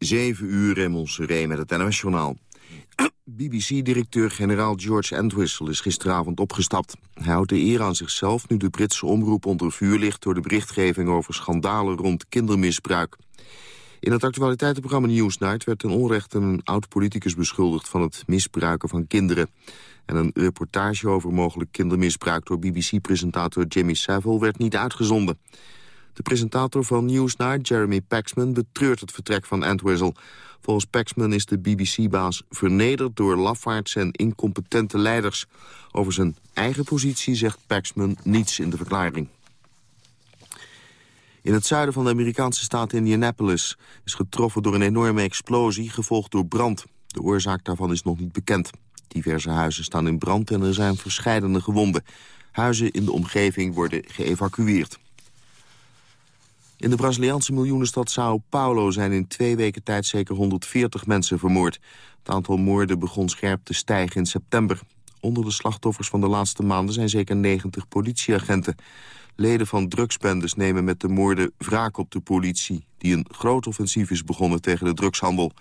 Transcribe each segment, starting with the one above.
7 uur in Montserrat met het NOS-journaal. BBC-directeur-generaal George Entwistle is gisteravond opgestapt. Hij houdt de eer aan zichzelf nu de Britse omroep onder vuur ligt... door de berichtgeving over schandalen rond kindermisbruik. In het actualiteitenprogramma Newsnight werd ten onrechte een oud-politicus beschuldigd... van het misbruiken van kinderen. En een reportage over mogelijk kindermisbruik door BBC-presentator Jimmy Savile werd niet uitgezonden. De presentator van Newsnight, Jeremy Paxman, betreurt het vertrek van Entwistle. Volgens Paxman is de BBC-baas vernederd door lafaards en incompetente leiders. Over zijn eigen positie zegt Paxman niets in de verklaring. In het zuiden van de Amerikaanse staat Indianapolis is getroffen door een enorme explosie, gevolgd door brand. De oorzaak daarvan is nog niet bekend. Diverse huizen staan in brand en er zijn verscheidene gewonden. Huizen in de omgeving worden geëvacueerd. In de Braziliaanse miljoenenstad Sao Paulo zijn in twee weken tijd zeker 140 mensen vermoord. Het aantal moorden begon scherp te stijgen in september. Onder de slachtoffers van de laatste maanden zijn zeker 90 politieagenten. Leden van drugsbendes nemen met de moorden wraak op de politie... die een groot offensief is begonnen tegen de drugshandel.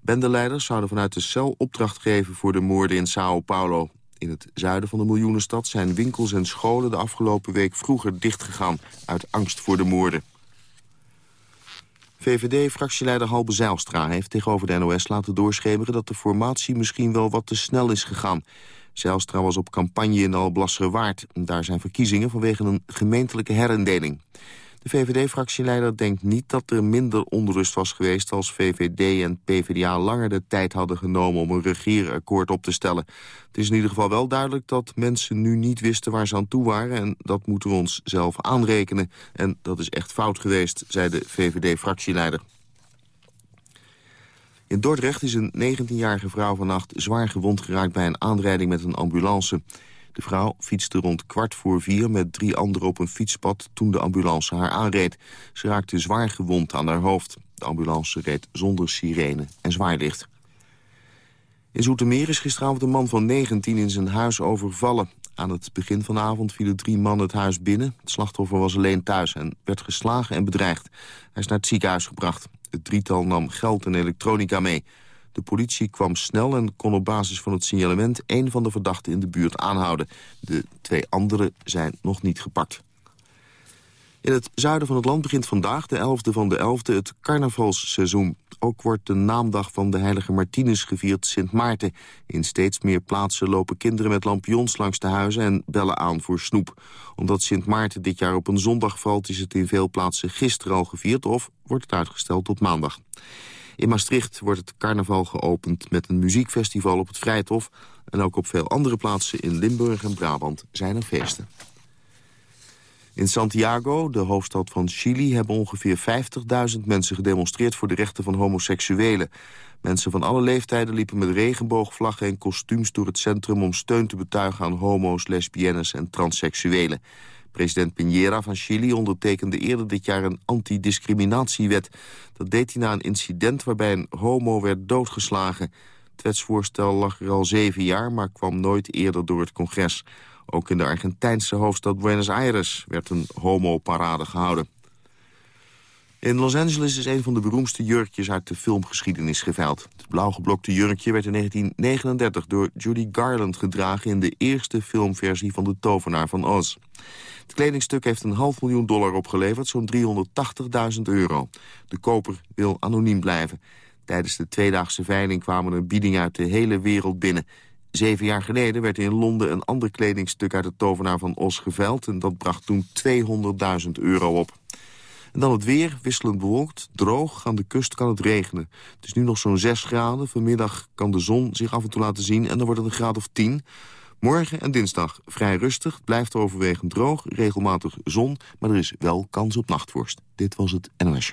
Bendeleiders zouden vanuit de cel opdracht geven voor de moorden in Sao Paulo. In het zuiden van de miljoenenstad zijn winkels en scholen de afgelopen week vroeger dichtgegaan... uit angst voor de moorden. VVD-fractieleider Halbe Zijlstra heeft tegenover de NOS laten doorschemeren... dat de formatie misschien wel wat te snel is gegaan. Zijlstra was op campagne in Alblasserwaard. Daar zijn verkiezingen vanwege een gemeentelijke herindeling. De VVD-fractieleider denkt niet dat er minder onrust was geweest... als VVD en PvdA langer de tijd hadden genomen om een regeerakkoord op te stellen. Het is in ieder geval wel duidelijk dat mensen nu niet wisten waar ze aan toe waren... en dat moeten we ons zelf aanrekenen. En dat is echt fout geweest, zei de VVD-fractieleider. In Dordrecht is een 19-jarige vrouw vannacht zwaar gewond geraakt bij een aanrijding met een ambulance. De vrouw fietste rond kwart voor vier met drie anderen op een fietspad toen de ambulance haar aanreed. Ze raakte zwaar gewond aan haar hoofd. De ambulance reed zonder sirene en zwaarlicht. In Zoetermeer is gisteravond een man van 19 in zijn huis overvallen. Aan het begin van de avond vielen drie mannen het huis binnen. Het slachtoffer was alleen thuis en werd geslagen en bedreigd. Hij is naar het ziekenhuis gebracht. Het drietal nam geld en elektronica mee. De politie kwam snel en kon op basis van het signalement... één van de verdachten in de buurt aanhouden. De twee anderen zijn nog niet gepakt. In het zuiden van het land begint vandaag, de 11e van de 11e, het carnavalsseizoen. Ook wordt de naamdag van de heilige Martinus gevierd, Sint Maarten. In steeds meer plaatsen lopen kinderen met lampions langs de huizen en bellen aan voor snoep. Omdat Sint Maarten dit jaar op een zondag valt, is het in veel plaatsen gisteren al gevierd of wordt het uitgesteld tot maandag. In Maastricht wordt het carnaval geopend met een muziekfestival op het Vrijthof. En ook op veel andere plaatsen in Limburg en Brabant zijn er feesten. In Santiago, de hoofdstad van Chili, hebben ongeveer 50.000 mensen gedemonstreerd voor de rechten van homoseksuelen. Mensen van alle leeftijden liepen met regenboogvlaggen en kostuums door het centrum om steun te betuigen aan homo's, lesbiennes en transseksuelen. President Piñera van Chili ondertekende eerder dit jaar een antidiscriminatiewet. Dat deed hij na een incident waarbij een homo werd doodgeslagen. Het wetsvoorstel lag er al zeven jaar, maar kwam nooit eerder door het congres. Ook in de Argentijnse hoofdstad Buenos Aires werd een homoparade gehouden. In Los Angeles is een van de beroemdste jurkjes uit de filmgeschiedenis geveild. Het blauwgeblokte jurkje werd in 1939 door Judy Garland gedragen... in de eerste filmversie van De Tovenaar van Oz. Het kledingstuk heeft een half miljoen dollar opgeleverd, zo'n 380.000 euro. De koper wil anoniem blijven. Tijdens de tweedaagse veiling kwamen er biedingen uit de hele wereld binnen. Zeven jaar geleden werd in Londen een ander kledingstuk uit de tovenaar van Os geveild... en dat bracht toen 200.000 euro op. En dan het weer, wisselend bewolkt, droog. Aan de kust kan het regenen. Het is nu nog zo'n 6 graden. Vanmiddag kan de zon zich af en toe laten zien en dan wordt het een graad of 10. Morgen en dinsdag vrij rustig, het blijft overwegend droog, regelmatig zon... maar er is wel kans op nachtvorst. Dit was het NOS.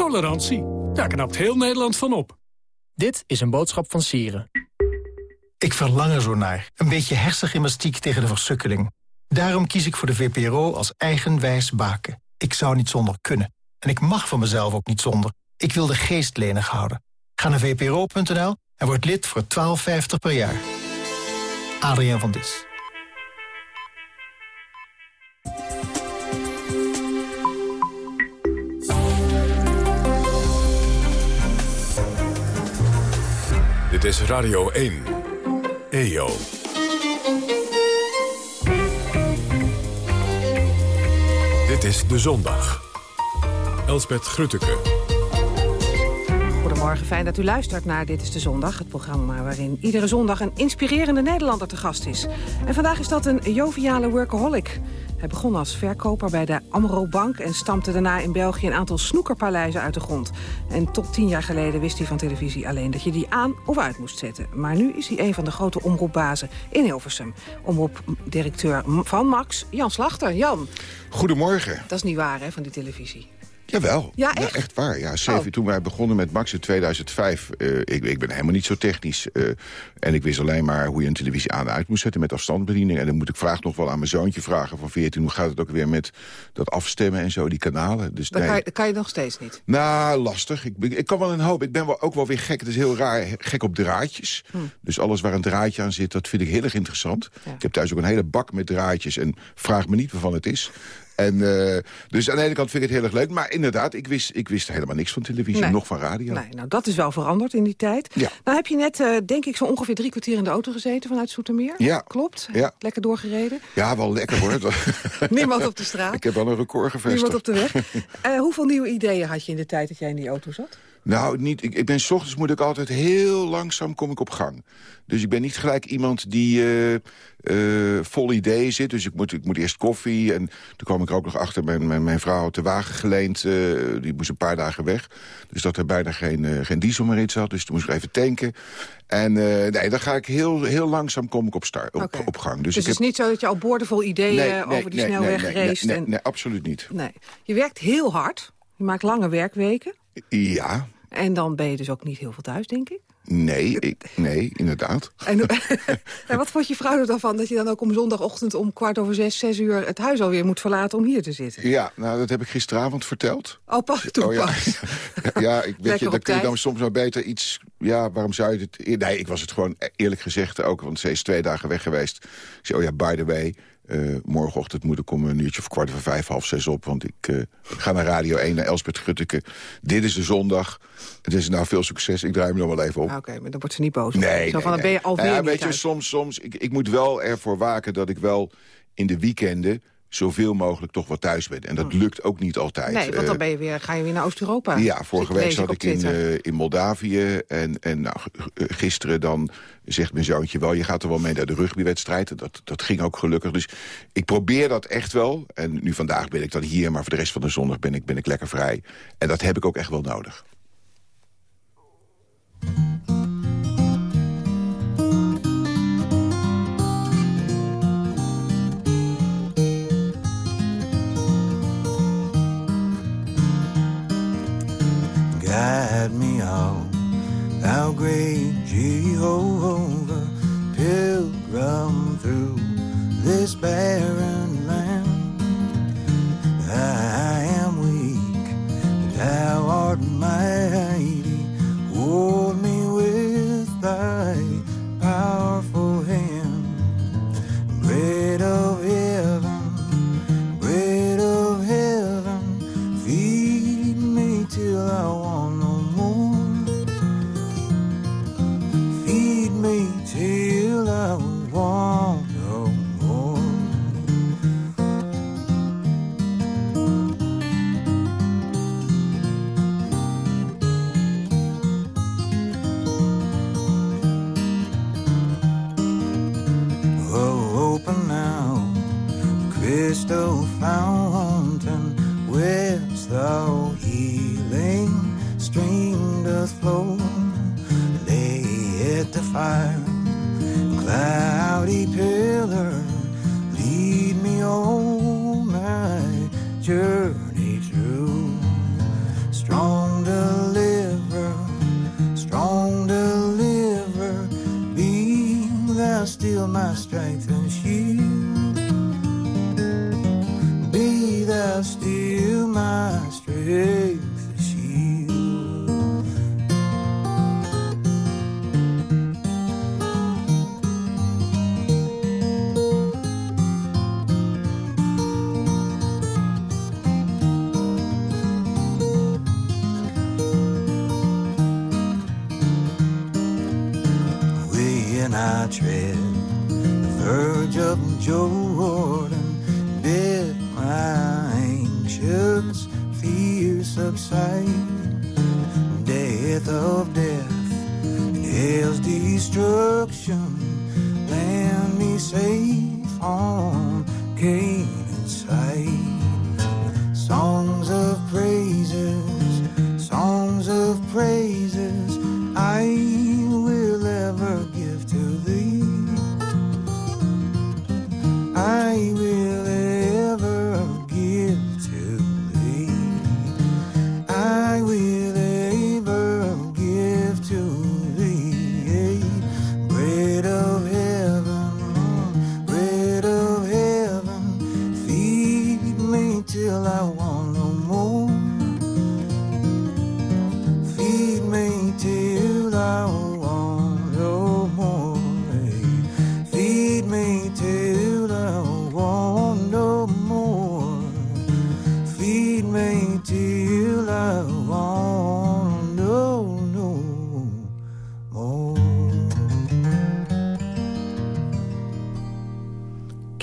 Tolerantie, daar knapt heel Nederland van op. Dit is een boodschap van Sieren. Ik verlang er zo naar. Een beetje hersengymnastiek tegen de versukkeling. Daarom kies ik voor de VPRO als eigenwijs baken. Ik zou niet zonder kunnen. En ik mag van mezelf ook niet zonder. Ik wil de geest lenig houden. Ga naar vpro.nl en word lid voor 12,50 per jaar. Adriaan van Dis. Dit is Radio 1. EO. Dit is De Zondag. Elsbeth Grutteke. Goedemorgen, fijn dat u luistert naar Dit is de Zondag. Het programma waarin iedere zondag een inspirerende Nederlander te gast is. En vandaag is dat een joviale workaholic. Hij begon als verkoper bij de Amro Bank... en stampte daarna in België een aantal snoekerpaleizen uit de grond. En tot tien jaar geleden wist hij van televisie alleen... dat je die aan of uit moest zetten. Maar nu is hij een van de grote omroepbazen in Hilversum. Omroepdirecteur van Max, Jan Slachter. Jan. Goedemorgen. Dat is niet waar, hè, van die televisie. Jawel. Ja, echt? waar. Ja, zeven, Oh. Toen wij begonnen met Max in 2005... eh, ik, ik ben helemaal niet zo technisch. eh, en ik wist alleen maar hoe je een televisie aan en uit moest zetten... met afstandsbediening. En dan moet ik vraag nog wel aan mijn zoontje vragen van 14... hoe gaat het ook weer met dat afstemmen en zo, die kanalen. Dus Dat, nee. kan, kan je nog steeds niet. Nou, lastig. Ik, ik kan wel een hoop. Ik ben wel, ook wel weer gek. Het is heel raar. Gek op draadjes. Dus alles waar een draadje aan zit, dat vind ik heel erg interessant. Ja. Ik heb thuis ook een hele bak met draadjes. En vraag me niet waarvan het is. En, eh, dus aan de ene kant vind ik het heel erg leuk. Maar inderdaad, ik wist, ik wist helemaal niks van televisie. Nee. Nog van radio. Nee, nou, dat is wel veranderd in die tijd. Ja. Nou heb je net, eh, denk ik, zo ongeveer drie kwartier in de auto gezeten vanuit Soetermeer. Ja. Klopt? Ja. Lekker doorgereden. Ja, wel lekker hoor. Niemand op de straat. ik heb wel een record gevestigd. Niemand op de weg. Eh, hoeveel nieuwe ideeën had je in de tijd dat jij in die auto zat? Nou, niet, ik, ik ben 's ochtends moet ik altijd heel langzaam kom ik op gang. Dus ik ben niet gelijk iemand die eh, eh, vol ideeën zit. Dus ik moet, ik moet eerst koffie. En toen kwam ik ook nog achter. Mijn, mijn, mijn vrouw had de wagen geleend. eh, die moest een paar dagen weg. Dus dat er bijna geen, geen diesel meer in zat. Dus toen moest ik even tanken. En nee, dan ga ik heel, heel langzaam kom ik op, start, op, gang. Dus, Dus, het ik is niet zo dat je al boordevol ideeën Nee, nee, over die nee, snelweg nee, nee, race. nee, en... nee, absoluut niet. nee. Je werkt heel hard. Je maakt lange werkweken. Ja, En dan ben je dus ook niet heel veel thuis, denk ik. nee, ik, nee, inderdaad. En, en wat vond je vrouw er dan van dat je dan ook om zondagochtend om kwart over zes, zes uur het huis alweer moet verlaten om hier te zitten? Ja, nou, dat heb ik gisteravond verteld. Oh, pas toe Oh, ja. pas. Ja, ik weet je, dan kun je dan soms maar beter iets... Ja, waarom zou je het... Nee, ik was het gewoon e- eerlijk gezegd ook, want ze is twee dagen weg geweest. Ik zei, oh ja, by the way, eh, morgenochtend moet ik om een uurtje of kwart over vijf, half zes op. Want ik, eh, ga naar Radio 1, naar Elsbeth Gutteke. Dit is de zondag. Het is nou veel succes. Ik draai hem nog wel even op. Ah, Oké, maar dan wordt ze niet boos. Nee, Zo nee, van, dan ben je alweer ja, weet je, soms, soms ik, ik moet wel ervoor waken dat ik wel in de weekenden zoveel mogelijk toch wat thuis ben. En dat lukt ook niet altijd. Nee, want dan Eh, ben je weer, ga je weer naar Oost-Europa. ja, vorige week zat ik in, eh, in Moldavië. En, en nou, g- gisteren dan zegt mijn zoontje wel... je gaat er wel mee naar de rugbywedstrijd. Dat, dat ging ook gelukkig. Dus ik probeer dat echt wel. En nu vandaag ben ik dan hier, maar voor de rest van de zondag ben ik, ben ik lekker vrij. En dat heb ik ook echt wel nodig. Guide me out, thou great Jehovah, pilgrim through this barren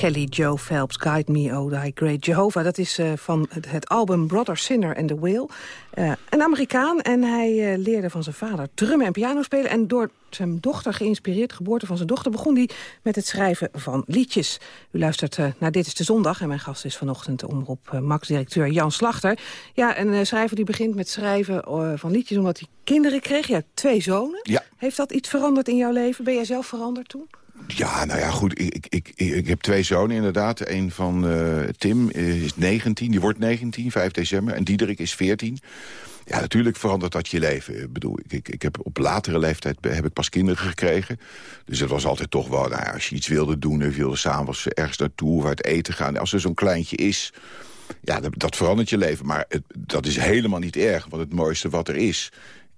Kelly Joe Phelps, Guide Me, Oh Thy Great Jehovah. Dat is eh, van het, het album Brother Sinner and the Whale. Eh, een Amerikaan en hij eh, leerde van zijn vader drummen en piano spelen. En door zijn dochter geïnspireerd, geboorte van zijn dochter... begon hij met het schrijven van liedjes. U luistert naar Dit is de Zondag en mijn gast is vanochtend... omroep uh, Max-directeur Jan Slachter. Ja, een schrijver die begint met schrijven van liedjes omdat hij kinderen kreeg. Hebt twee zonen. Ja. Heeft dat iets veranderd in jouw leven? Ben jij zelf veranderd toen? Ja, nou ja, goed. Ik, ik, ik, heb twee zonen inderdaad. Een van uh, Tim is 19, die wordt 19, 5 december. En Diederik is 14. Ja, natuurlijk verandert dat je leven. Ik bedoel, ik, ik, heb op latere leeftijd heb ik pas kinderen gekregen. Dus het was altijd toch wel, nou als je iets wilde doen... en je wilde s'avonds ergens naartoe of uit eten gaan. Als er zo'n kleintje is, ja, dat, dat verandert je leven. Maar het, dat is helemaal niet erg, want het mooiste wat er is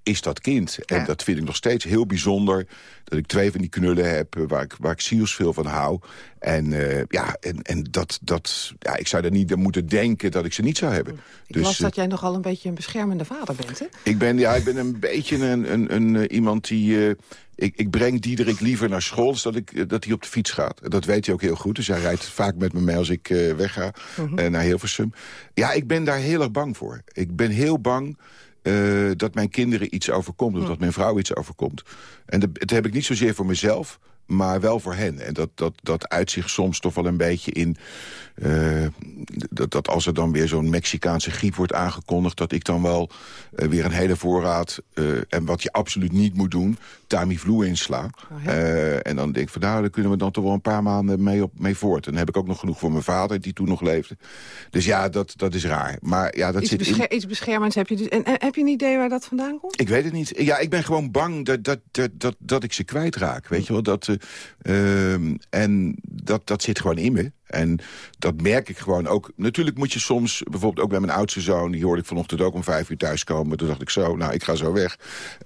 is dat kind. En dat vind ik nog steeds heel bijzonder. Dat ik twee van die knullen heb eh, waar ik, waar ik zielsveel van hou. En, uh, ja, en, en dat, dat, ja, ik zou er niet aan moeten denken dat ik ze niet zou hebben. Ik dus, las dat jij nogal een beetje een beschermende vader bent, hè? Ik ben, ja, ik ben een beetje een, een, een, iemand die... Uh, ik, ik breng Diederik liever naar school dan dat, ik, dat hij op de fiets gaat. Dat weet hij ook heel goed. Dus hij rijdt vaak met me mee als ik uh, wegga uh -huh. naar Hilversum. Ja, ik ben daar heel erg bang voor. Ik ben heel bang... Uh, dat mijn kinderen iets overkomt, of dat mijn vrouw iets overkomt. En dat, dat heb ik niet zozeer voor mezelf, maar wel voor hen. En dat, dat, dat uit zich soms toch wel een beetje in... Uh, dat, dat als er dan weer zo'n Mexicaanse griep wordt aangekondigd... dat ik dan wel uh, weer een hele voorraad... Uh, en wat je absoluut niet moet doen, Tamiflu insla. Oh, en dan denk ik van nou, daar kunnen we dan toch wel een paar maanden mee, op, mee voort. En dan heb ik ook nog genoeg voor mijn vader, die toen nog leefde. Dus ja, dat, dat is raar. Maar ja, dat iets, zit in... iets beschermends heb je dus. En, en, heb je een idee waar dat vandaan komt? Ik weet het niet. Ja, ik ben gewoon bang dat, dat, dat, dat, dat ik ze kwijtraak. Weet je wel, dat... Uh, en dat, dat zit gewoon in me. En dat merk ik gewoon ook. Natuurlijk moet je soms, bijvoorbeeld ook bij mijn oudste zoon... die hoorde ik vanochtend ook om vijf uur thuiskomen. Toen dacht ik zo, nou, ik ga zo weg.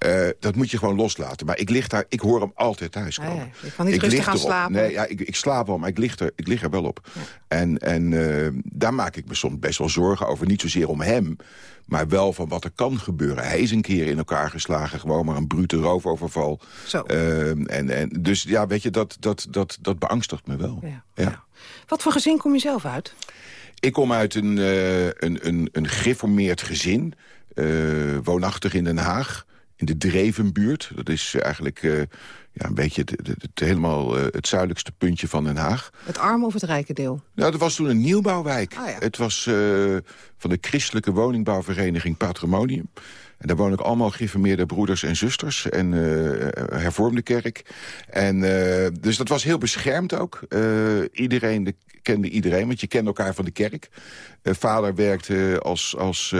Uh, dat moet je gewoon loslaten. Maar ik lig daar, ik hoor hem altijd thuiskomen. Je kan niet ik rustig gaan slapen. Nee, ja, ik, ik slaap wel, maar ik lig er, ik lig er wel op. Ja. En, en uh, daar maak ik me soms best wel zorgen over. Niet zozeer om hem, maar wel van wat er kan gebeuren. Hij is een keer in elkaar geslagen, gewoon maar een brute roofoverval. Zo. Uh, en, en, dus ja, weet je, dat, dat, dat, dat beangstigt me wel. Ja. ja. Wat voor gezin kom je zelf uit? Ik kom uit een, uh, een, een, een geformeerd gezin, uh, woonachtig in Den Haag, in de Drevenbuurt. Dat is eigenlijk uh, ja, een beetje het, het, het helemaal het zuidelijkste puntje van Den Haag. Het arme of het rijke deel? Nou, dat was toen een nieuwbouwwijk. Ah, ja. Het was van de christelijke woningbouwvereniging Patrimonium. Daar wonen ook allemaal geïnformeerde broeders en zusters. En uh, hervormde kerk. En uh, dus dat was heel beschermd ook. Uh, iedereen de, kende iedereen, want je kende elkaar van de kerk. vader werkte als... als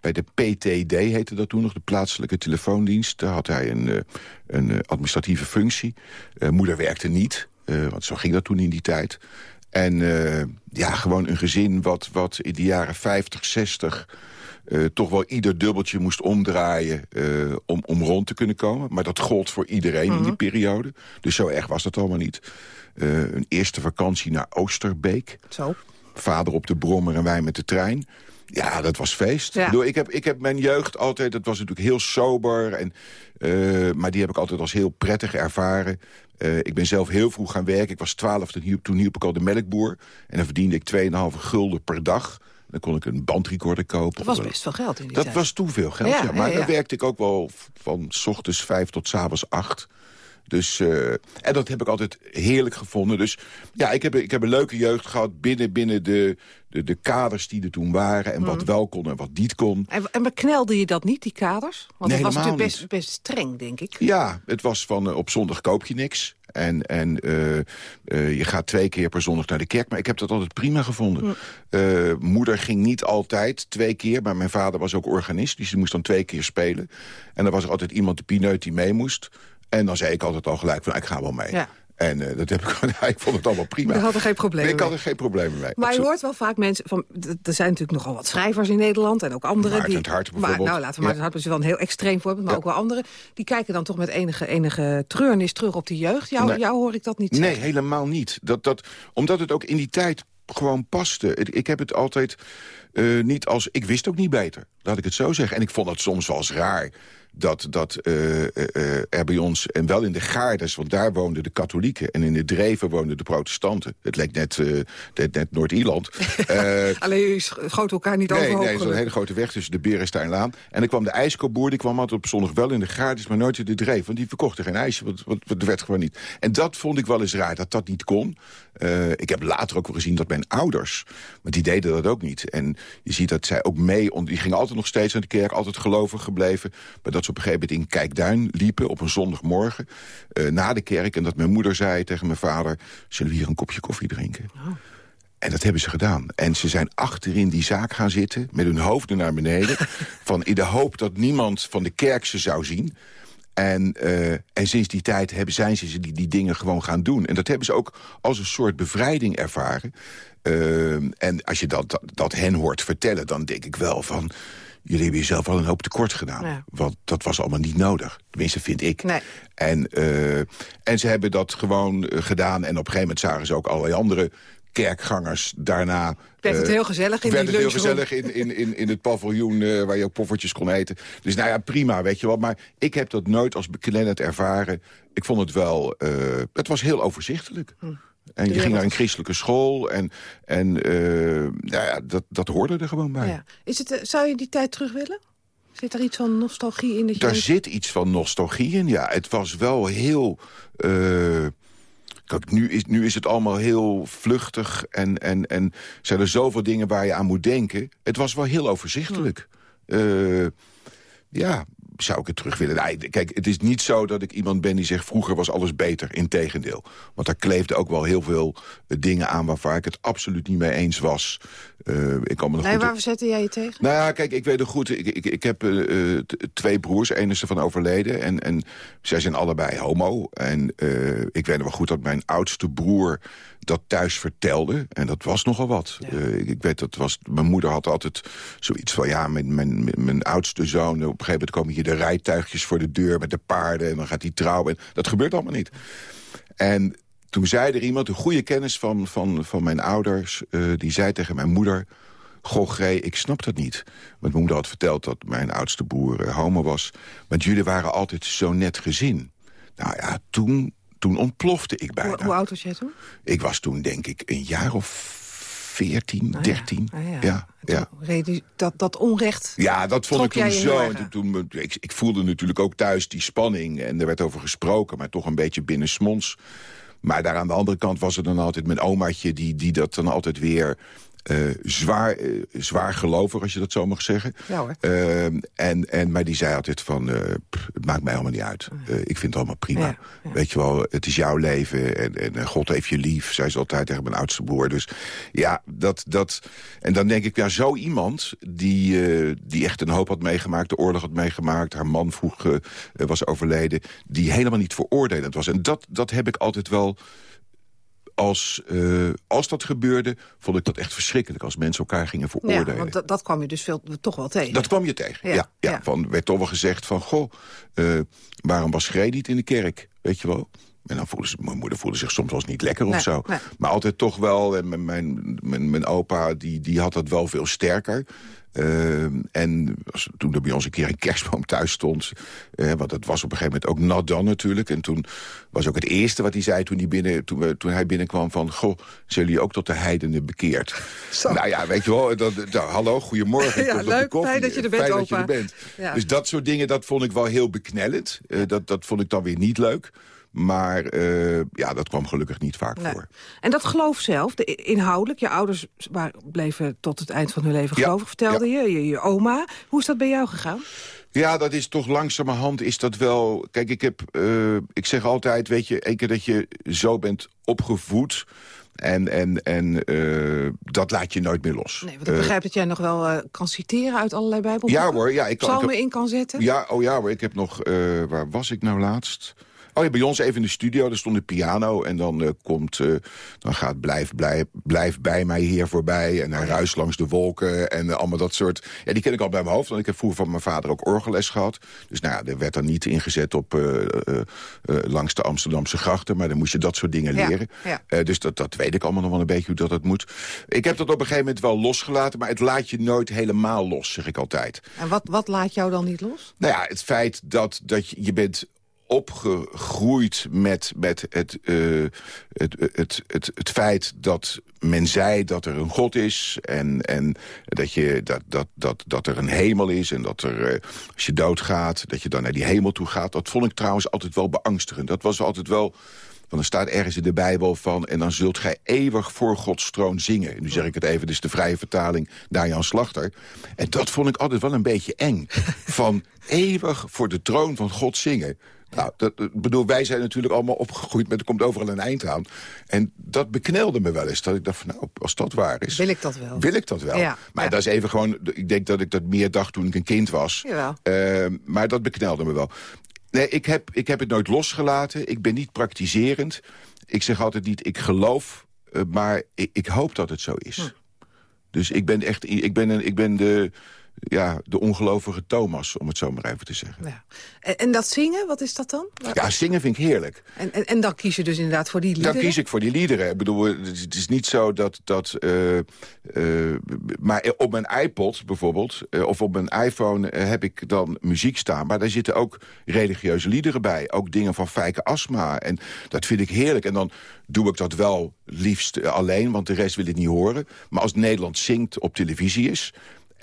bij de PTD heette dat toen nog, de plaatselijke telefoondienst. Daar had hij een, een administratieve functie. moeder werkte niet, want zo ging dat toen in die tijd. En eh, ja, gewoon een gezin wat, wat in de jaren 50, 60... eh, toch wel ieder dubbeltje moest omdraaien eh, om, om rond te kunnen komen. Maar dat gold voor iedereen in die periode. Dus zo erg was dat allemaal niet. Eh, een eerste vakantie naar Oosterbeek. Zo. Vader op de brommer en wij met de trein. Ja, dat was feest. Ja. Ik, bedoel, ik, heb, ik heb mijn jeugd altijd, dat was natuurlijk heel sober... En, maar die heb ik altijd als heel prettig ervaren. Ik ben zelf heel vroeg gaan werken. Ik was twaalf, toen hielp, toen hielp ik al de melkboer. En dan verdiende ik 2,5 gulden per dag. Dan kon ik een bandrecorder kopen. Dat was best veel geld in die Dat tijd. was toen veel geld, Ja, ja. Maar ja, dan werkte ik ook wel van s ochtends vijf tot s avonds acht. Dus, eh, en dat heb ik altijd heerlijk gevonden. Dus ja, ik heb, ik heb een leuke jeugd gehad binnen, binnen de, de, de kaders die er toen waren. En wat wel kon en wat niet kon. En, en beknelde je dat niet, die kaders? Want Nee, dat was natuurlijk best, best streng, denk ik. Ja, het was van eh, op zondag koop je niks. En, en eh, je gaat twee keer per zondag naar de kerk. Maar ik heb dat altijd prima gevonden. Eh, moeder ging niet altijd twee keer. Maar mijn vader was ook organist. Dus die moest dan twee keer spelen. En dan was er altijd iemand de pineut die mee moest. En dan zei ik altijd al gelijk van, nou, ik ga wel mee. Ja. En eh, dat heb ik, ja, ik vond het allemaal prima. Je had er geen problemen Nee, ik had mee. er geen problemen mee. Maar je hoort wel vaak mensen van... Er zijn natuurlijk nogal wat schrijvers in Nederland en ook anderen. Maarten die, het Hart maar, bijvoorbeeld. nou, laten we maar Ja. het Hart wel een heel extreem voorbeeld, maar Ja. ook wel anderen. Die kijken dan toch met enige, enige treurnis terug op die jeugd. Jou, Nee. jou hoor ik dat niet Nee, zeggen. helemaal niet. Dat, dat, omdat het ook in die tijd gewoon paste. Ik, ik heb het altijd eh, niet als... Ik wist ook niet beter, laat ik het zo zeggen. En ik vond het soms wel eens raar dat, dat eh, eh, er bij ons... en wel in de Gaardes, want daar woonden de katholieken... en in de Dreven woonden de protestanten. Het leek net, eh, net, net Noord-Ierland. Alleen jullie schoten elkaar niet Nee, overhoop. nee, zo'n hele grote weg tussen de Berensteinlaan. En dan kwam de ijskoopboer, die kwam altijd op zondag wel in de gratis... maar nooit in de dreef, want die verkochten geen ijsje, want, want, want er werd gewoon niet. En dat vond ik wel eens raar, dat dat niet kon. Eh, ik heb later ook wel gezien dat mijn ouders, want die deden dat ook niet. En je ziet dat zij ook mee, die gingen altijd nog steeds naar de kerk... altijd gelovig gebleven, maar dat ze op een gegeven moment in Kijkduin liepen... op een zondagmorgen, eh, na de kerk... en dat mijn moeder zei tegen mijn vader... zullen we hier een kopje koffie drinken? En dat hebben ze gedaan. En ze zijn achterin die zaak gaan zitten, met hun hoofden naar beneden... van in de hoop dat niemand van de kerk ze zou zien. En, eh, en sinds die tijd hebben, zijn ze die, die dingen gewoon gaan doen. En dat hebben ze ook als een soort bevrijding ervaren. Eh, en als je dat, dat, hen hoort vertellen, dan denk ik wel van... jullie hebben jezelf wel een hoop tekort gedaan. Ja. Want dat was allemaal niet nodig. Tenminste, vind ik. Nee. En, eh, en ze hebben dat gewoon gedaan. En op een gegeven moment zagen ze ook allerlei andere kerkgangers daarna... Werd het eh, heel gezellig in werd die het heel gezellig in, in, in, in het paviljoen eh, waar je ook poffertjes kon eten. Dus nou ja, prima, weet je wel. Maar ik heb dat nooit als beklemmend ervaren. Ik vond het wel... eh, het was heel overzichtelijk. Hm. En je ging naar een christelijke school. En, en eh, nou ja, dat, dat hoorde er gewoon bij. Ja. Is het, eh, zou je die tijd terug willen? Zit er iets van nostalgie in? Dat je Daar zit iets van nostalgie in. Ja, het was wel heel... eh, kijk, nu is, nu is het allemaal heel vluchtig en, en, en zijn er zoveel dingen waar je aan moet denken. Het was wel heel overzichtelijk. Eh, ja, zou ik het terug willen? Nee, kijk, het is niet zo dat ik iemand ben die zegt... vroeger was alles beter, integendeel. Want daar kleefde ook wel heel veel eh, dingen aan... waarvan ik het absoluut niet mee eens was. Eh, ik kan me nog nee, goed- waar zette jij je tegen? nou ja, kijk, ik weet het goed. Ik, ik, ik heb eh, twee broers. Eén is ervan overleden. En, en zij zijn allebei homo. En ik weet nog wel goed dat mijn oudste broer dat thuis vertelde. En dat was nogal wat. Ik, ik weet, dat was, mijn moeder had altijd zoiets van... ja, mijn, mijn, mijn, mijn oudste zoon... op een gegeven moment komen hier de rijtuigjes voor de deur... met de paarden en dan gaat hij trouwen. En dat gebeurt allemaal niet. En toen zei er iemand, een goede kennis van, van, van mijn ouders... eh, die zei tegen mijn moeder... Goh, ik snap dat niet. Want mijn moeder had verteld dat mijn oudste broer eh, homo was. Want jullie waren altijd zo net gezin. Nou ja, toen, toen ontplofte ik bijna. Hoe, hoe oud was jij toen? Ik was toen denk ik een jaar of veertien, Ah, dertien. Ah, ja. ja, dat, dat onrecht. Ja, dat vond ik toen zo. toen, toen- ik, ik voelde natuurlijk ook thuis die spanning. En er werd over gesproken, maar toch een beetje binnensmonds. Maar daar aan de andere kant was er dan altijd mijn omaatje... die, die dat dan altijd weer eh, zwaar, eh, zwaar gelovig, als je dat zo mag zeggen. Ja hoor. Ehm, en, en, maar die zei altijd van, eh, pff, het maakt mij allemaal niet uit. Eh, ik vind het allemaal prima. Ja, ja. Weet je wel, het is jouw leven en, en eh, God heeft je lief, zei ze altijd tegen mijn oudste broer. Dus ja, dat, dat... En dan denk ik, ja, zo iemand die, eh, die echt een hoop had meegemaakt... de oorlog had meegemaakt, haar man vroeg eh, was overleden... die helemaal niet veroordelend was. En dat, dat heb ik altijd wel als, eh, als dat gebeurde, vond ik dat echt verschrikkelijk... als mensen elkaar gingen veroordelen. Ja, want dat, dat kwam je dus veel, toch wel tegen. Dat kwam je tegen, Ja, ja. ja, ja. Van, werd toch wel gezegd van, goh, eh, waarom was Gree niet in de kerk? Weet je wel? En dan voelde ze, mijn moeder voelde zich soms wel eens niet lekker Nee, of zo. nee. Maar altijd toch wel, en mijn, mijn, mijn, mijn opa die, die had dat wel veel sterker. Eh, en als, toen er bij ons een keer een kerstboom thuis stond... eh, want dat was op een gegeven moment ook nat dan natuurlijk... en toen was ook het eerste wat hij zei toen hij, binnen, toen, we, toen hij binnenkwam van... goh, zijn jullie ook tot de heidenen bekeerd? Nou ja, weet je wel, dat, dat- hallo, goedemorgen. Ja, leuk, fijn dat je er bent, Fijn dat je opa. er bent. Ja. Dus dat soort dingen, dat vond ik wel heel beknellend. Eh, dat, dat vond ik dan weer niet leuk. Maar eh, ja, dat kwam gelukkig niet vaak Nee. voor. En dat geloof zelf, de, inhoudelijk, je ouders waren, bleven tot het eind van hun leven Ja, gelovig, vertelde ja. je, je, je oma. Hoe is dat bij jou gegaan? Ja, dat is toch langzamerhand is dat wel... Kijk, ik heb, eh, ik zeg altijd, weet je, één keer dat je zo bent opgevoed... en, en, en eh, dat laat je nooit meer los. Nee, want ik begrijp dat jij nog wel kan citeren uit allerlei bijbelboeken. Ja hoor, ja, ik kan- ik Psalmen heb- in kan zetten. Ja, oh ja hoor, ik heb nog... waar was ik nou laatst? Oh ja, bij ons even in de studio, daar stond een piano... en dan, eh, komt, eh, dan gaat blijf, blijf, blijf bij mij hier voorbij... en hij ruist langs de wolken en eh, allemaal dat soort... Ja, die ken ik al bij mijn hoofd, want ik heb vroeger van mijn vader ook orgelles gehad. Dus nou ja, er werd dan niet ingezet op langs de Amsterdamse grachten... maar dan moest je dat soort dingen leren. ja. Dus dat, dat weet ik allemaal nog wel een beetje hoe dat, dat moet. Ik heb dat op een gegeven moment wel losgelaten... maar het laat je nooit helemaal los, zeg ik altijd. En wat, wat laat jou dan niet los? Nou ja, het feit dat, dat je, je bent opgegroeid met, met het, eh, het, het, het, het feit dat men zei dat er een God is... en, en dat, je, dat, dat, dat, dat er een hemel is en dat er, eh, als je doodgaat... dat je dan naar die hemel toe gaat. Dat vond ik trouwens altijd wel beangstigend. Dat was altijd wel... Want er staat ergens in de Bijbel van... en dan zult gij eeuwig voor Gods troon zingen. Nu zeg ik het even, dit is de vrije vertaling Jan Slachter. En dat vond ik altijd wel een beetje eng. Van eeuwig voor de troon van God zingen. Nou, dat, bedoel, wij zijn natuurlijk allemaal opgegroeid met er komt overal een eind aan. En dat beknelde me wel eens. Dat ik dacht van, nou, als dat waar is... Wil ik dat wel? Wil ik dat wel. Ja, maar ja. dat is even gewoon... Ik denk dat ik dat meer dacht toen ik een kind was. Jawel. Eh, maar dat beknelde me wel. Nee, ik heb, ik heb het nooit losgelaten. Ik ben niet praktiserend. Ik zeg altijd niet, ik geloof, eh, maar ik, ik hoop dat het zo is. Hm. Dus ik ben echt, ik ben, een, ik ben de, ja, de ongelovige Thomas, om het zo maar even te zeggen. Ja. En, en dat zingen, wat is dat dan? Ja, zingen vind ik heerlijk. En, en, en dan kies je dus inderdaad voor die liederen? Dan kies ik voor die liederen. Ik bedoel, het is- niet zo dat... dat eh, eh, maar op mijn iPod bijvoorbeeld, eh, of op mijn iPhone... heb ik dan muziek staan. Maar daar zitten ook religieuze liederen bij. Ook dingen van Fijke Asma. En dat vind ik heerlijk. En dan doe ik dat wel liefst alleen, want de rest wil ik niet horen. Maar als Nederland zingt op televisie is...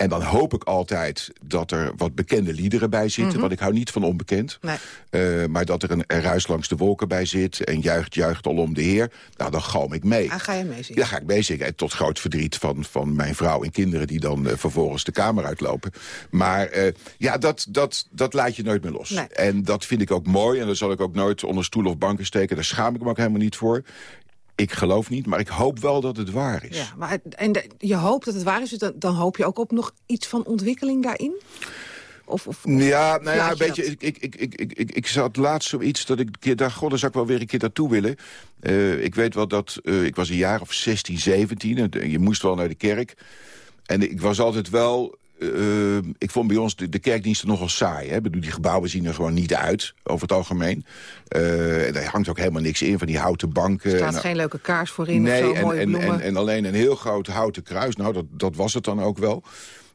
En dan hoop ik altijd dat er wat bekende liederen bij zitten. Want ik hou niet van onbekend. Nee. Eh, maar dat er een, ruis langs de wolken bij zit... en juicht, juicht al om de heer, nou, dan galm ik mee. Ah, ga je mee zingen? Ja, ga ik meezingen. En tot groot verdriet van, van mijn vrouw en kinderen... die dan eh, vervolgens de kamer uitlopen. Maar eh, ja, dat, dat, dat laat je nooit meer los. Nee. En dat vind ik ook mooi. En daar zal ik ook nooit onder stoelen of banken steken. Daar schaam ik me ook helemaal niet voor. Ik geloof niet, maar ik hoop wel dat het waar is. Ja, maar en de- je hoopt dat het waar is, dus dan, dan hoop je ook op nog iets van ontwikkeling daarin? Of, of, Ja, nou ja, een je beetje. Ik, ik, ik, ik, ik, ik, zat laatst zoiets dat ik een keer dacht... God, daar zou ik wel weer een keer naartoe willen. Eh, ik weet wel dat... eh, ik was een jaar of 16, 17. en, eh, je moest wel naar de kerk. En ik was altijd wel... eh, ik vond bij ons de, de kerkdiensten nogal saai. Hè? Bedoel, die gebouwen zien er gewoon niet uit, over het algemeen. Eh, en daar hangt ook helemaal niks in, van die houten banken. Er staat En- geen leuke kaars voor in nee, of zo, en, mooie en, bloemen. en, en alleen een heel groot houten kruis. Nou, dat, dat was het dan ook wel.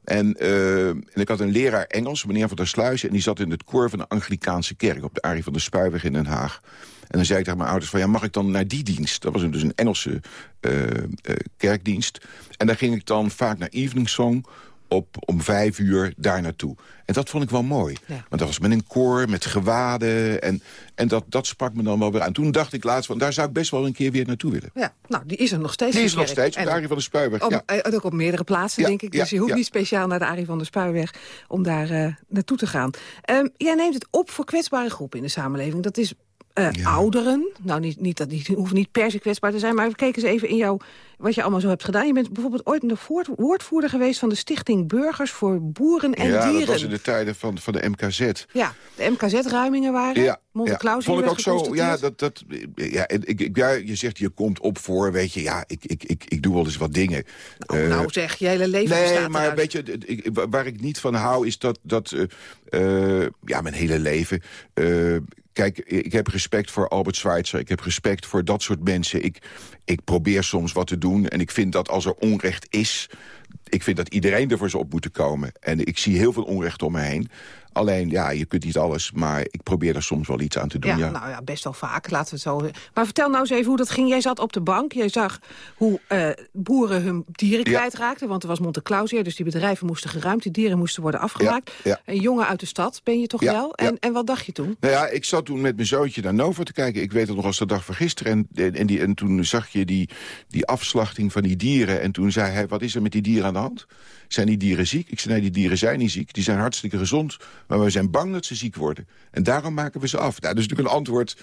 En, eh, en ik had een leraar Engels, meneer Van der Sluizen... en die zat in het koor van de Anglikaanse kerk... op de Arie van der Spuiweg in Den Haag. En dan zei ik tegen mijn ouders van... ja, mag ik dan naar die dienst? Dat was dus een Engelse eh, eh, kerkdienst. En daar ging ik dan vaak naar Evening Song op om vijf uur daar naartoe. En dat vond ik wel mooi. Ja. Want dat was met een koor, met gewaden. En, en dat, dat sprak me dan wel weer aan. Toen dacht ik laatst, van daar zou ik best wel een keer weer naartoe willen. Ja, nou, die is er nog steeds. Die is nog steeds op de Arie van der Spuiweg. Ja. eh, ook op meerdere plaatsen, Ja, denk ik. Dus je hoeft niet speciaal naar de Arie van der Spuiweg om daar eh, naartoe te gaan. Ehm, jij neemt het op voor kwetsbare groepen in de samenleving. Dat is eh, ouderen. Nou, niet, niet, dat die hoeven niet per se kwetsbaar te zijn... maar we keken eens even in jou, wat je allemaal zo hebt gedaan. Je bent bijvoorbeeld ooit een woordvoerder geweest... van de Stichting Burgers voor Boeren en ja, Dieren. dat was in de tijden van, van de MKZ. Ja, de MKZ-ruimingen waren. Ja, Monte ja. Vond ik ook zo. Ja, dat, dat, ja, ik, ik, ja, je zegt je komt op voor, weet je, ja, ik, ik, ik, ik doe wel eens wat dingen. Oh, Eh, nou zeg, je hele leven Nee, bestaat maar weet je, ik, wa- waar ik niet van hou is dat, dat eh, ja, mijn hele leven... kijk, ik heb respect voor Albert Schweitzer. Ik heb respect voor dat soort mensen. Ik, ik probeer soms wat te doen. En ik vind dat als er onrecht is... ik vind dat iedereen er voor zou op moeten komen. En ik zie heel veel onrecht om me heen. Alleen, ja, je kunt niet alles. Maar ik probeer er soms wel iets aan te doen, Ja, ja. nou ja, best wel vaak, laten we het zo... Maar vertel nou eens even hoe dat ging. Jij zat op de bank, jij zag hoe eh, boeren hun dieren Ja. kwijtraakten... want er was Monte Clausia, dus die bedrijven moesten geruimd... die dieren moesten worden afgemaakt. ja. Een jongen uit de stad ben je toch wel? En, en wat dacht je toen? Nou ja, ik zat toen met mijn zoontje naar Nova te kijken. Ik weet het nog als de dag van gisteren. En, en, en die, en toen zag je die, die afslachting van die dieren. En toen zei hij, wat is er met die dieren aan de hand? Zijn die dieren ziek? Ik zei, nee, die dieren zijn niet ziek. Die zijn hartstikke gezond. Maar we zijn bang dat ze ziek worden. En daarom maken we ze af. Nou, dat is natuurlijk een antwoord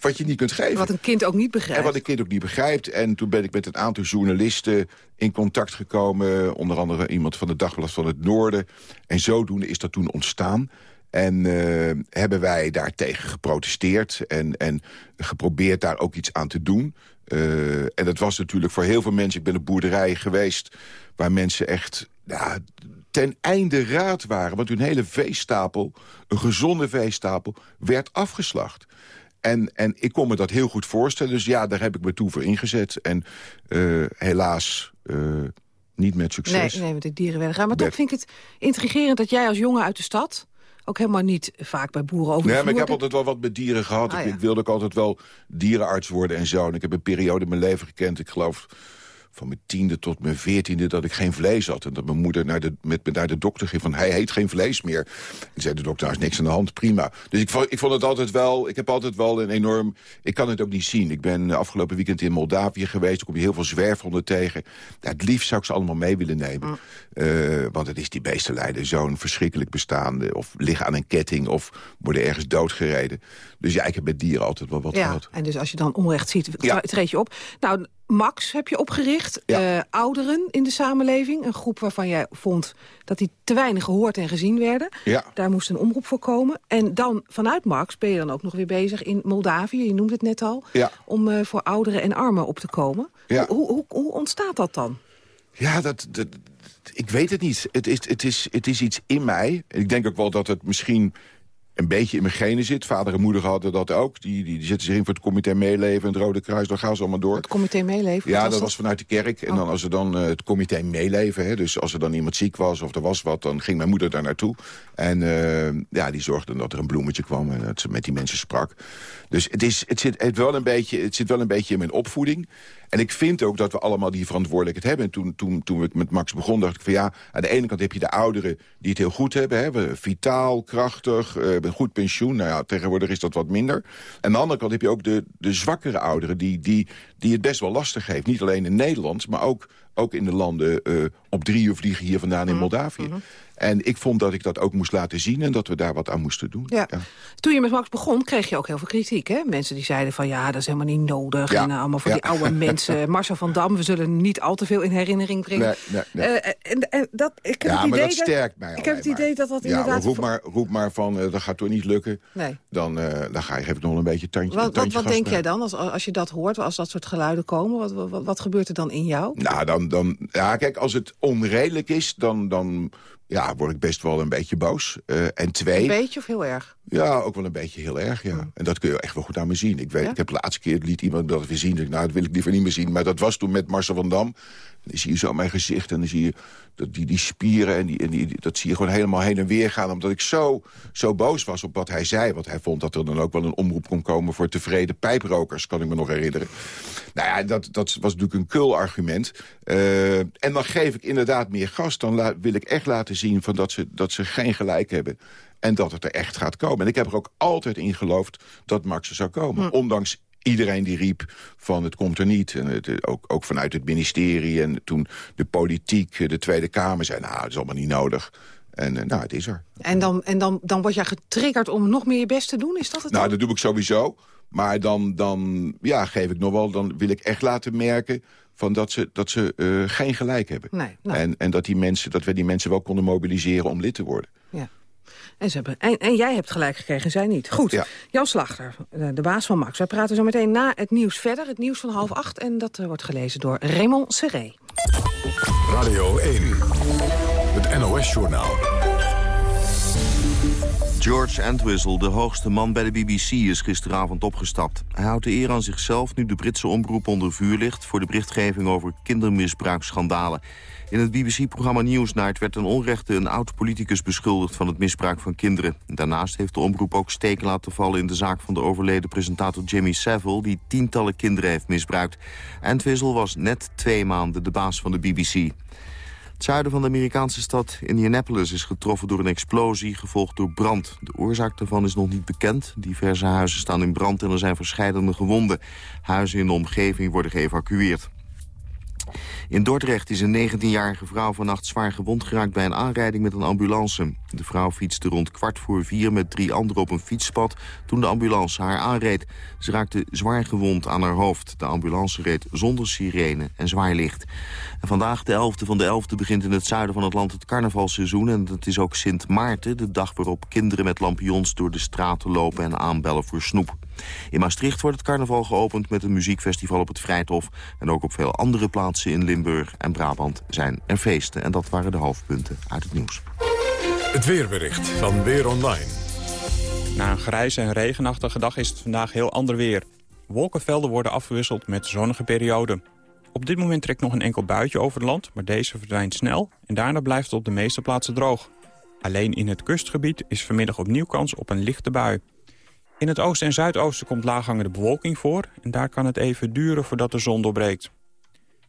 wat je niet kunt geven. Wat een kind ook niet begrijpt. En wat een kind ook niet begrijpt. En toen ben ik met een aantal journalisten in contact gekomen. Onder andere iemand van het Dagblad van het Noorden. En zodoende is dat toen ontstaan. En eh, hebben wij daartegen geprotesteerd. En, en geprobeerd daar ook iets aan te doen. Eh, en dat was natuurlijk voor heel veel mensen... Ik ben op boerderijen geweest waar mensen echt... Ja, ten einde raad waren. Want hun hele veestapel, een gezonde veestapel, werd afgeslacht. En, en ik kon me dat heel goed voorstellen. Dus ja, daar heb ik me toe voor ingezet. En eh, helaas eh, niet met Nee, succes. nee, want de dieren werden gaan. Maar toch vind ik het intrigerend dat jij als jongen uit de stad... ook helemaal niet vaak bij boeren over Nee, maar ik heb altijd wel wat met dieren gehad. Ah, ik, ja. ik wilde ook altijd wel dierenarts worden en zo. En ik heb een periode in mijn leven gekend, ik geloof van mijn tiende tot mijn veertiende... dat ik geen vlees had. En dat mijn moeder naar de, met me naar de dokter ging van... hij eet geen vlees meer. En zei de dokter, is niks aan de hand, prima. Dus ik vond, ik vond het altijd wel... ik heb altijd wel een enorm... ik kan het ook niet zien. Ik ben eh, afgelopen weekend in Moldavië geweest. Daar kom je heel veel zwerfhonden tegen. Ja, het liefst zou ik ze allemaal mee willen nemen. Eh, want het is die beesten leiden zo'n verschrikkelijk bestaande... of liggen aan een ketting of worden ergens doodgereden. Dus ja, ik heb met dieren altijd wel wat ja, gehad. en dus als je dan onrecht ziet, treed je op. Nou, Max heb je opgericht. Ja. eh, ouderen in de samenleving. Een groep waarvan jij vond dat die te weinig gehoord en gezien werden. Ja. Daar moest een omroep voor komen. En dan vanuit Max ben je dan ook nog weer bezig in Moldavië. Je noemde het net al. Ja. Om eh, voor ouderen en armen op te komen. Ja. Hoe, hoe, hoe ontstaat dat dan? Ja, dat, dat, ik weet het niet. Het is, het, is, het is iets in mij. Ik denk ook wel dat het misschien een beetje in mijn genen zit. Vader en moeder hadden dat ook. Die, die, die zetten zich in voor het comité meeleven en het Rode Kruis. Dan gaan ze allemaal door. Het comité meeleven? Ja, dat was vanuit de kerk. En dan als er dan eh, het comité meeleven, hè, dus als er dan iemand ziek was of er was wat, dan ging mijn moeder daar naartoe. En eh, ja, die zorgde dat er een bloemetje kwam en dat ze met die mensen sprak. Dus het, is, het, zit, het, wel een beetje, het zit wel een beetje in mijn opvoeding. En ik vind ook dat we allemaal die verantwoordelijkheid hebben. En toen, toen, toen ik met Max begon, dacht ik van ja... aan de ene kant heb je de ouderen die het heel goed hebben. Hè, vitaal, krachtig, met goed pensioen. Nou ja, tegenwoordig is dat wat minder. En aan de andere kant heb je ook de, de zwakkere ouderen... Die, die, die het best wel lastig heeft. Niet alleen in Nederland, maar ook, ook in de landen... eh, op drie uur vliegen hier vandaan in Moldavië. En ik vond dat ik dat ook moest laten zien... en dat we daar wat aan moesten doen. Ja. Toen je met Max begon, kreeg je ook heel veel kritiek. Hè? Mensen die zeiden van ja, dat is helemaal niet nodig. Ja. En eh, allemaal voor Ja. die oude mensen. Marcel van Dam, we zullen niet al te veel in herinnering brengen. Nee, nee, nee. Eh, en, en dat, ik heb Ja, het maar idee dat sterkt mij Ik heb het idee dat dat Ja, inderdaad... roep maar, roep maar van, eh, dat gaat toch niet lukken. Nee. Dan, eh, dan ga je, ik nog een beetje tandje, Wat, wat, wat denk jij dan als, als je dat hoort, als dat soort geluiden komen? Wat, wat, wat gebeurt er dan in jou? Nou, dan, dan, ja, kijk, als het onredelijk is, dan, dan ja, word ik best wel een beetje boos. Eh, en twee, Een beetje of heel erg? ja, ook wel een beetje heel erg, ja. En dat kun je echt wel goed aan me zien. Ik, weet, Ja? ik heb de laatste keer liet iemand dat weer zien. Ik, nou, dat wil ik liever niet meer zien. Maar dat was toen met Marcel van Dam. Dan zie je zo mijn gezicht en dan zie je dat die, die spieren... en, die, en die, dat zie je gewoon helemaal heen en weer gaan. Omdat ik zo, zo boos was op wat hij zei. Want hij vond dat er dan ook wel een omroep kon komen... voor tevreden pijprokers, kan ik me nog herinneren. Nou ja, dat, dat was natuurlijk een kul argument. Eh, en dan geef ik inderdaad meer gas. Dan wil ik echt laten zien van dat, ze, dat ze geen gelijk hebben. En dat het er echt gaat komen. En ik heb er ook altijd in geloofd dat Max er zou komen. Ondanks iedereen die riep van het komt er niet. En het, eh, ook, ook vanuit het ministerie en toen de politiek, eh, de Tweede Kamer... zei, nou, dat is allemaal niet nodig. En eh, nou, het is er. En, dan, en dan, dan word jij getriggerd om nog meer je best te doen? Is dat het Nou, dan? dat doe ik sowieso. Maar dan, dan ja, geef ik nog wel, dan wil ik echt laten merken van dat ze, dat ze geen gelijk hebben. Nee, nou. en, en dat, die mensen, dat we die mensen wel konden mobiliseren om lid te worden. Ja. En, ze hebben, en, en jij hebt gelijk gekregen, zij niet. Goed, Ja. Jan Slachter, de, de baas van Max. Wij praten zo meteen na het nieuws verder. Het nieuws van half acht. En dat eh, wordt gelezen door Raymond Serré. Radio 1. Het NOS-journaal. George Entwistle, de hoogste man bij de BBC, is gisteravond opgestapt. Hij houdt de eer aan zichzelf nu de Britse omroep onder vuur ligt... voor de berichtgeving over kindermisbruiksschandalen. In het BBC-programma Newsnight werd ten onrechte een oud-politicus beschuldigd van het misbruik van kinderen. Daarnaast heeft de omroep ook steken laten vallen in de zaak van de overleden presentator Jimmy Savile, die tientallen kinderen heeft misbruikt. Entwistle was net twee maanden de baas van de BBC. Het zuiden van de Amerikaanse stad Indianapolis is getroffen door een explosie, gevolgd door brand. De oorzaak daarvan is nog niet bekend. Diverse huizen staan in brand en er zijn verscheidene gewonden. Huizen in de omgeving worden geëvacueerd. In Dordrecht is een 19-jarige vrouw vannacht zwaar gewond geraakt bij een aanrijding met een ambulance. De vrouw fietste rond kwart voor vier met drie anderen op een fietspad toen de ambulance haar aanreed. Ze raakte zwaar gewond aan haar hoofd. De ambulance reed zonder sirene en zwaar licht. En vandaag, de 11e van de 11e, begint in het zuiden van het land het carnavalseizoen. En het is ook Sint Maarten, de dag waarop kinderen met lampions door de straten lopen en aanbellen voor snoep. In Maastricht wordt het carnaval geopend met een muziekfestival op het Vrijthof. En ook op veel andere plaatsen in Limburg en Brabant zijn er feesten. En dat waren de hoofdpunten uit het nieuws. Het weerbericht van Weer Online. Na een grijze en regenachtige dag is het vandaag heel ander weer. Wolkenvelden worden afgewisseld met zonnige perioden. Op dit moment trekt nog een enkel buitje over het land, maar deze verdwijnt snel... en daarna blijft het op de meeste plaatsen droog. Alleen in het kustgebied is vanmiddag opnieuw kans op een lichte bui. In het oosten en zuidoosten komt laaghangende bewolking voor... en daar kan het even duren voordat de zon doorbreekt.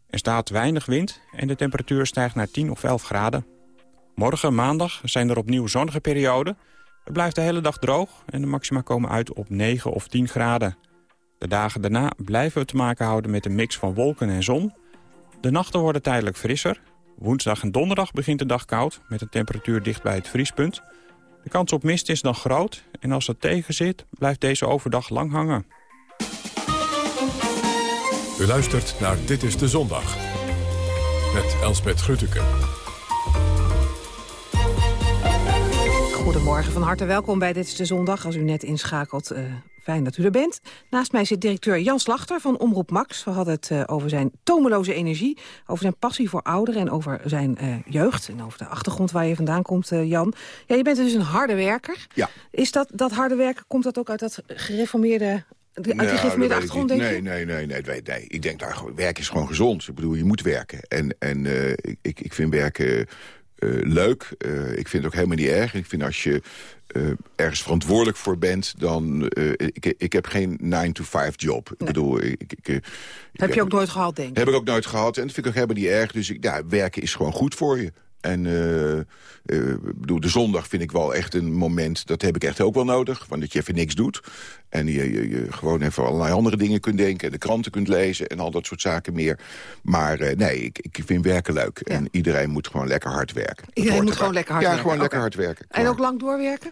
Er staat weinig wind en de temperatuur stijgt naar 10 of 11 graden. Morgen, maandag, zijn er opnieuw zonnige perioden. Het blijft de hele dag droog en de maxima komen uit op 9 of 10 graden. De dagen daarna blijven we te maken houden met een mix van wolken en zon. De nachten worden tijdelijk frisser. Woensdag en donderdag begint de dag koud met een temperatuur dicht bij het vriespunt. De kans op mist is dan groot en als het tegen zit blijft deze overdag lang hangen. U luistert naar Dit is de Zondag. Met Elsbeth Grütke. Goedemorgen, van harte welkom bij Dit is de Zondag. Als u net inschakelt, eh, fijn dat u er bent. Naast mij zit directeur Jan Slachter van Omroep Max. We hadden het eh, over zijn tomeloze energie, over zijn passie voor ouderen... en over zijn eh, jeugd en over de achtergrond waar je vandaan komt, eh, Jan. Ja, je bent dus een harde werker. Ja. Is dat, dat harde werken, komt dat ook uit dat gereformeerde... Uit die Nou, achtergrond, denk nee, je? Nee, nee, nee, nee, nee. Ik denk daar werk is gewoon gezond. Ik bedoel, je moet werken. En, en ik, ik, vind werken leuk. Eh, ik vind het ook helemaal niet erg. Ik vind als je eh, ergens verantwoordelijk voor bent, dan... eh, ik, ik heb geen 9-to-5 job. Ik bedoel, ik... ik, ik, ik Heb je ook nooit gehad, denk ik? heb ik ook nooit gehad. En dat vind ik ook helemaal niet erg. Dus ik, ja, werken is gewoon goed voor je. En ik bedoel, de zondag vind ik wel echt een moment... dat heb ik echt ook wel nodig. Want dat je even niks doet. En je, je, je gewoon even allerlei andere dingen kunt denken. En de kranten kunt lezen en al dat soort zaken meer. Maar eh, nee, ik, ik vind werken leuk. En iedereen moet gewoon lekker hard werken. Iedereen moet gewoon lekker hard ja, werken. gewoon lekker hard werken. En ook lang doorwerken?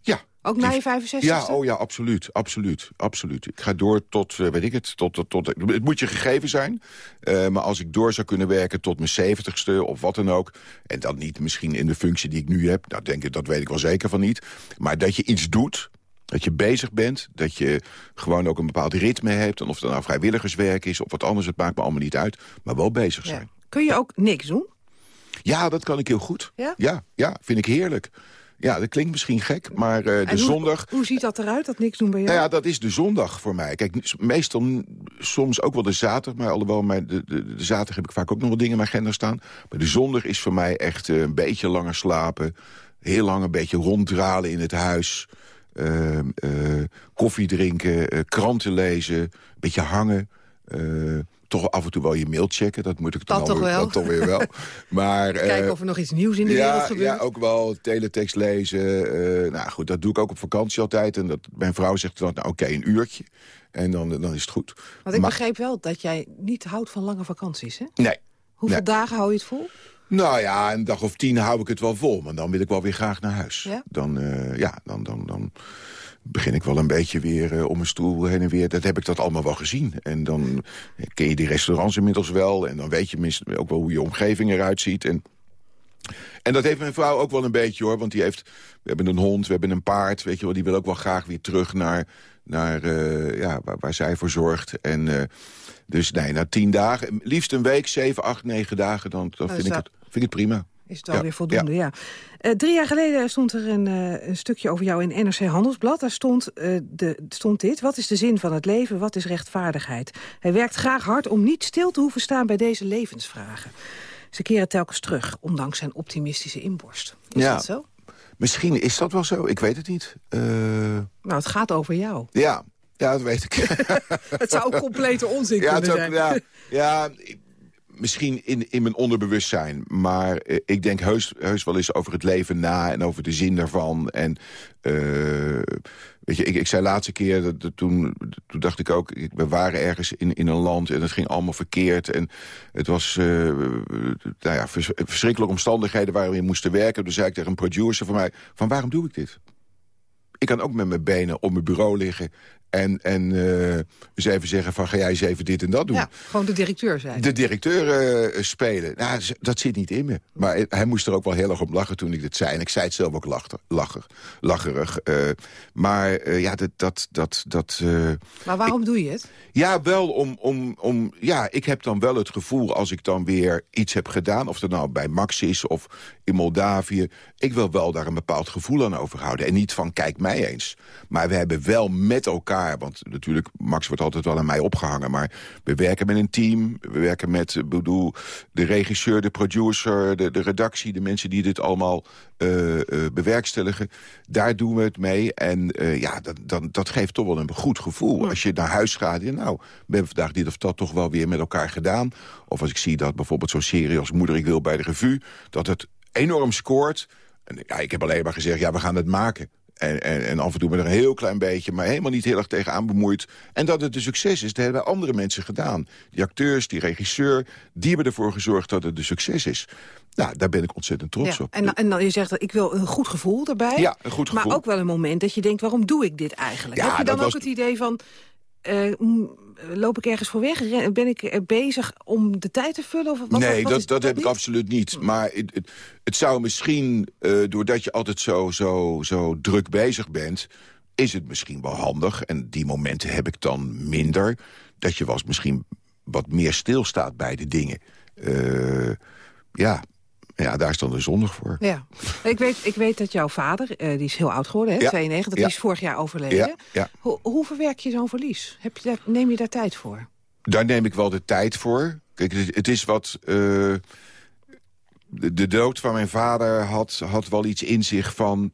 Ja. Ook na je 65 Ja, oh ja, absoluut, absoluut, absoluut. Ik ga door tot, eh, weet ik het, tot, tot, tot, het moet je gegeven zijn. Eh, maar als ik door zou kunnen werken tot mijn zeventigste of wat dan ook... en dan niet misschien in de functie die ik nu heb, nou, denk ik, dat weet ik wel zeker van niet. Maar dat je iets doet, dat je bezig bent, dat je gewoon ook een bepaald ritme hebt... en of het nou vrijwilligerswerk is of wat anders, het maakt me allemaal niet uit. Maar wel bezig zijn. Kun je ook niks doen? Ja, dat kan ik heel goed. Ja? Ja, ja vind ik heerlijk. Ja, dat klinkt misschien gek, maar eh, de hoe- zondag... Hoe ziet dat eruit, dat niks doen bij jou? Nou ja, dat is de zondag voor mij. Kijk, meestal soms ook wel de zaterdag. Maar alhoewel, mijn, de, de, de zaterdag heb ik vaak ook nog wat dingen in mijn agenda staan. Maar de zondag is voor mij echt eh, een beetje langer slapen. Heel lang een beetje ronddralen in het huis. eh, eh, koffie drinken, kranten lezen, een beetje hangen. Eh, toch af en toe wel je mail checken. Dat moet ik dan Dat toch wel? Dat toch weer wel. Maar, eh, Kijken of er nog iets nieuws in de ja, wereld gebeurt. Ja, ook wel teletext lezen. eh, nou goed, dat doe ik ook op vakantie altijd. En dat, mijn vrouw zegt dan, nou, oké, een uurtje. En dan, dan is het goed. Want ik Maar- begreep wel dat jij niet houdt van lange vakanties, hè? Nee. Hoeveel Nee. dagen hou je het vol? Nou ja, een dag of tien hou ik het wel vol. Maar dan wil ik wel weer graag naar huis. Ja? Dan, eh, ja, dan, dan, dan begin ik wel een beetje weer uh, om mijn stoel heen en weer. Dat heb ik dat allemaal wel gezien. En dan ken je die restaurants inmiddels wel. En dan weet je ook wel hoe je omgeving eruit ziet. En, en dat heeft mijn vrouw ook wel een beetje hoor. Want die heeft, we hebben een hond, we hebben een paard. Weet je wel, die wil ook wel graag weer terug naar, naar uh, ja, waar, waar, zij voor zorgt. En uh, dus nee, na tien dagen, liefst een week, zeven, acht, negen dagen... dan, dan vind, ik het, vind ik het prima. Is het alweer ja, voldoende, ja. ja. Uh, drie jaar geleden stond er een, uh, een, stukje over jou in NRC Handelsblad. Daar stond, uh, de, stond dit. Wat is de zin van het leven? Wat is rechtvaardigheid? Hij werkt graag hard om niet stil te hoeven staan bij deze levensvragen. Ze keren telkens terug, ondanks zijn optimistische inborst. Is ja. dat zo? Misschien is dat wel zo, ik weet het niet. Nou, het gaat over jou. Ja, ja dat weet ik. het zou ook complete onzin ja, kunnen ook, zijn. Ja, ja misschien in, in mijn onderbewustzijn. Maar eh, ik denk heus, heus wel eens over het leven na en over de zin daarvan. En uh, weet je, ik, ik zei laatste keer, dat, toen, toen dacht ik ook... we waren ergens in, in een land en het ging allemaal verkeerd. En het was uh, nou ja, vers, verschrikkelijke omstandigheden waar we in moesten werken. Toen zei ik tegen een producer van mij, van waarom doe ik dit? Ik kan ook met mijn benen op mijn bureau liggen en, en uh, eens even zeggen van ga jij eens even dit en dat doen. Ja, gewoon de directeur zijn. De directeur uh, spelen. Nou, dat zit niet in me. Maar hij moest er ook wel heel erg om lachen toen ik dit zei. En ik zei het zelf ook lacher, lacher, lacherig. Uh, maar ja, dat... dat, dat, dat maar waarom ik, doe je het? Ja, wel om, om, om... Ja, ik heb dan wel het gevoel als ik dan weer iets heb gedaan... of dat nou bij Max is of in Moldavië... ik wil wel daar een bepaald gevoel aan overhouden. En niet van kijk mij eens. Maar we hebben wel met elkaar want natuurlijk, Max wordt altijd wel aan mij opgehangen. Maar we werken met een team. We werken met bedoel, de regisseur, de producer, de, de redactie. De mensen die dit allemaal uh, uh, bewerkstelligen. Daar doen we het mee. En uh, ja, dat, dat, dat geeft toch wel een goed gevoel. Als je naar huis gaat, nou, we hebben vandaag dit of dat toch wel weer met elkaar gedaan. Of als ik zie dat bijvoorbeeld zo'n serie als Moeder ik wil bij de revue... dat het enorm scoort. En ja, ik heb alleen maar gezegd, ja, we gaan het maken. En, en, en, af en toe met een heel klein beetje, maar helemaal niet heel erg tegenaan bemoeid. En dat het een succes is, dat hebben andere mensen gedaan. Die acteurs, die regisseur, die hebben ervoor gezorgd dat het een succes is. Nou, daar ben ik ontzettend trots ja, op. En, en dan je zegt, dat ik wil een goed gevoel erbij. Ja, een goed gevoel. Maar ook wel een moment dat je denkt, waarom doe ik dit eigenlijk? Ja, Heb je dan ook was- het idee van... eh, loop ik ergens voor weg? Ben ik bezig om de tijd te vullen? Of wat, nee, wat dat, dat heb niet? ik absoluut niet. Maar het, het, het zou misschien, eh, doordat je altijd zo, zo, zo druk bezig bent... is het misschien wel handig, en die momenten heb ik dan minder... dat je eens misschien wat meer stilstaat bij de dingen. Eh, ja. Ja, daar is dan de zondag voor. Ja. Ik, weet, ik weet dat jouw vader, eh, die is heel oud geworden, hè, Ja. 92, Ja. die is vorig jaar overleden. Ja. Hoe, hoe verwerk je zo'n verlies? Heb je daar, neem je daar tijd voor? Daar neem ik wel de tijd voor. Kijk, het, is wat... eh, de, de dood van mijn vader had, had wel iets in zich van...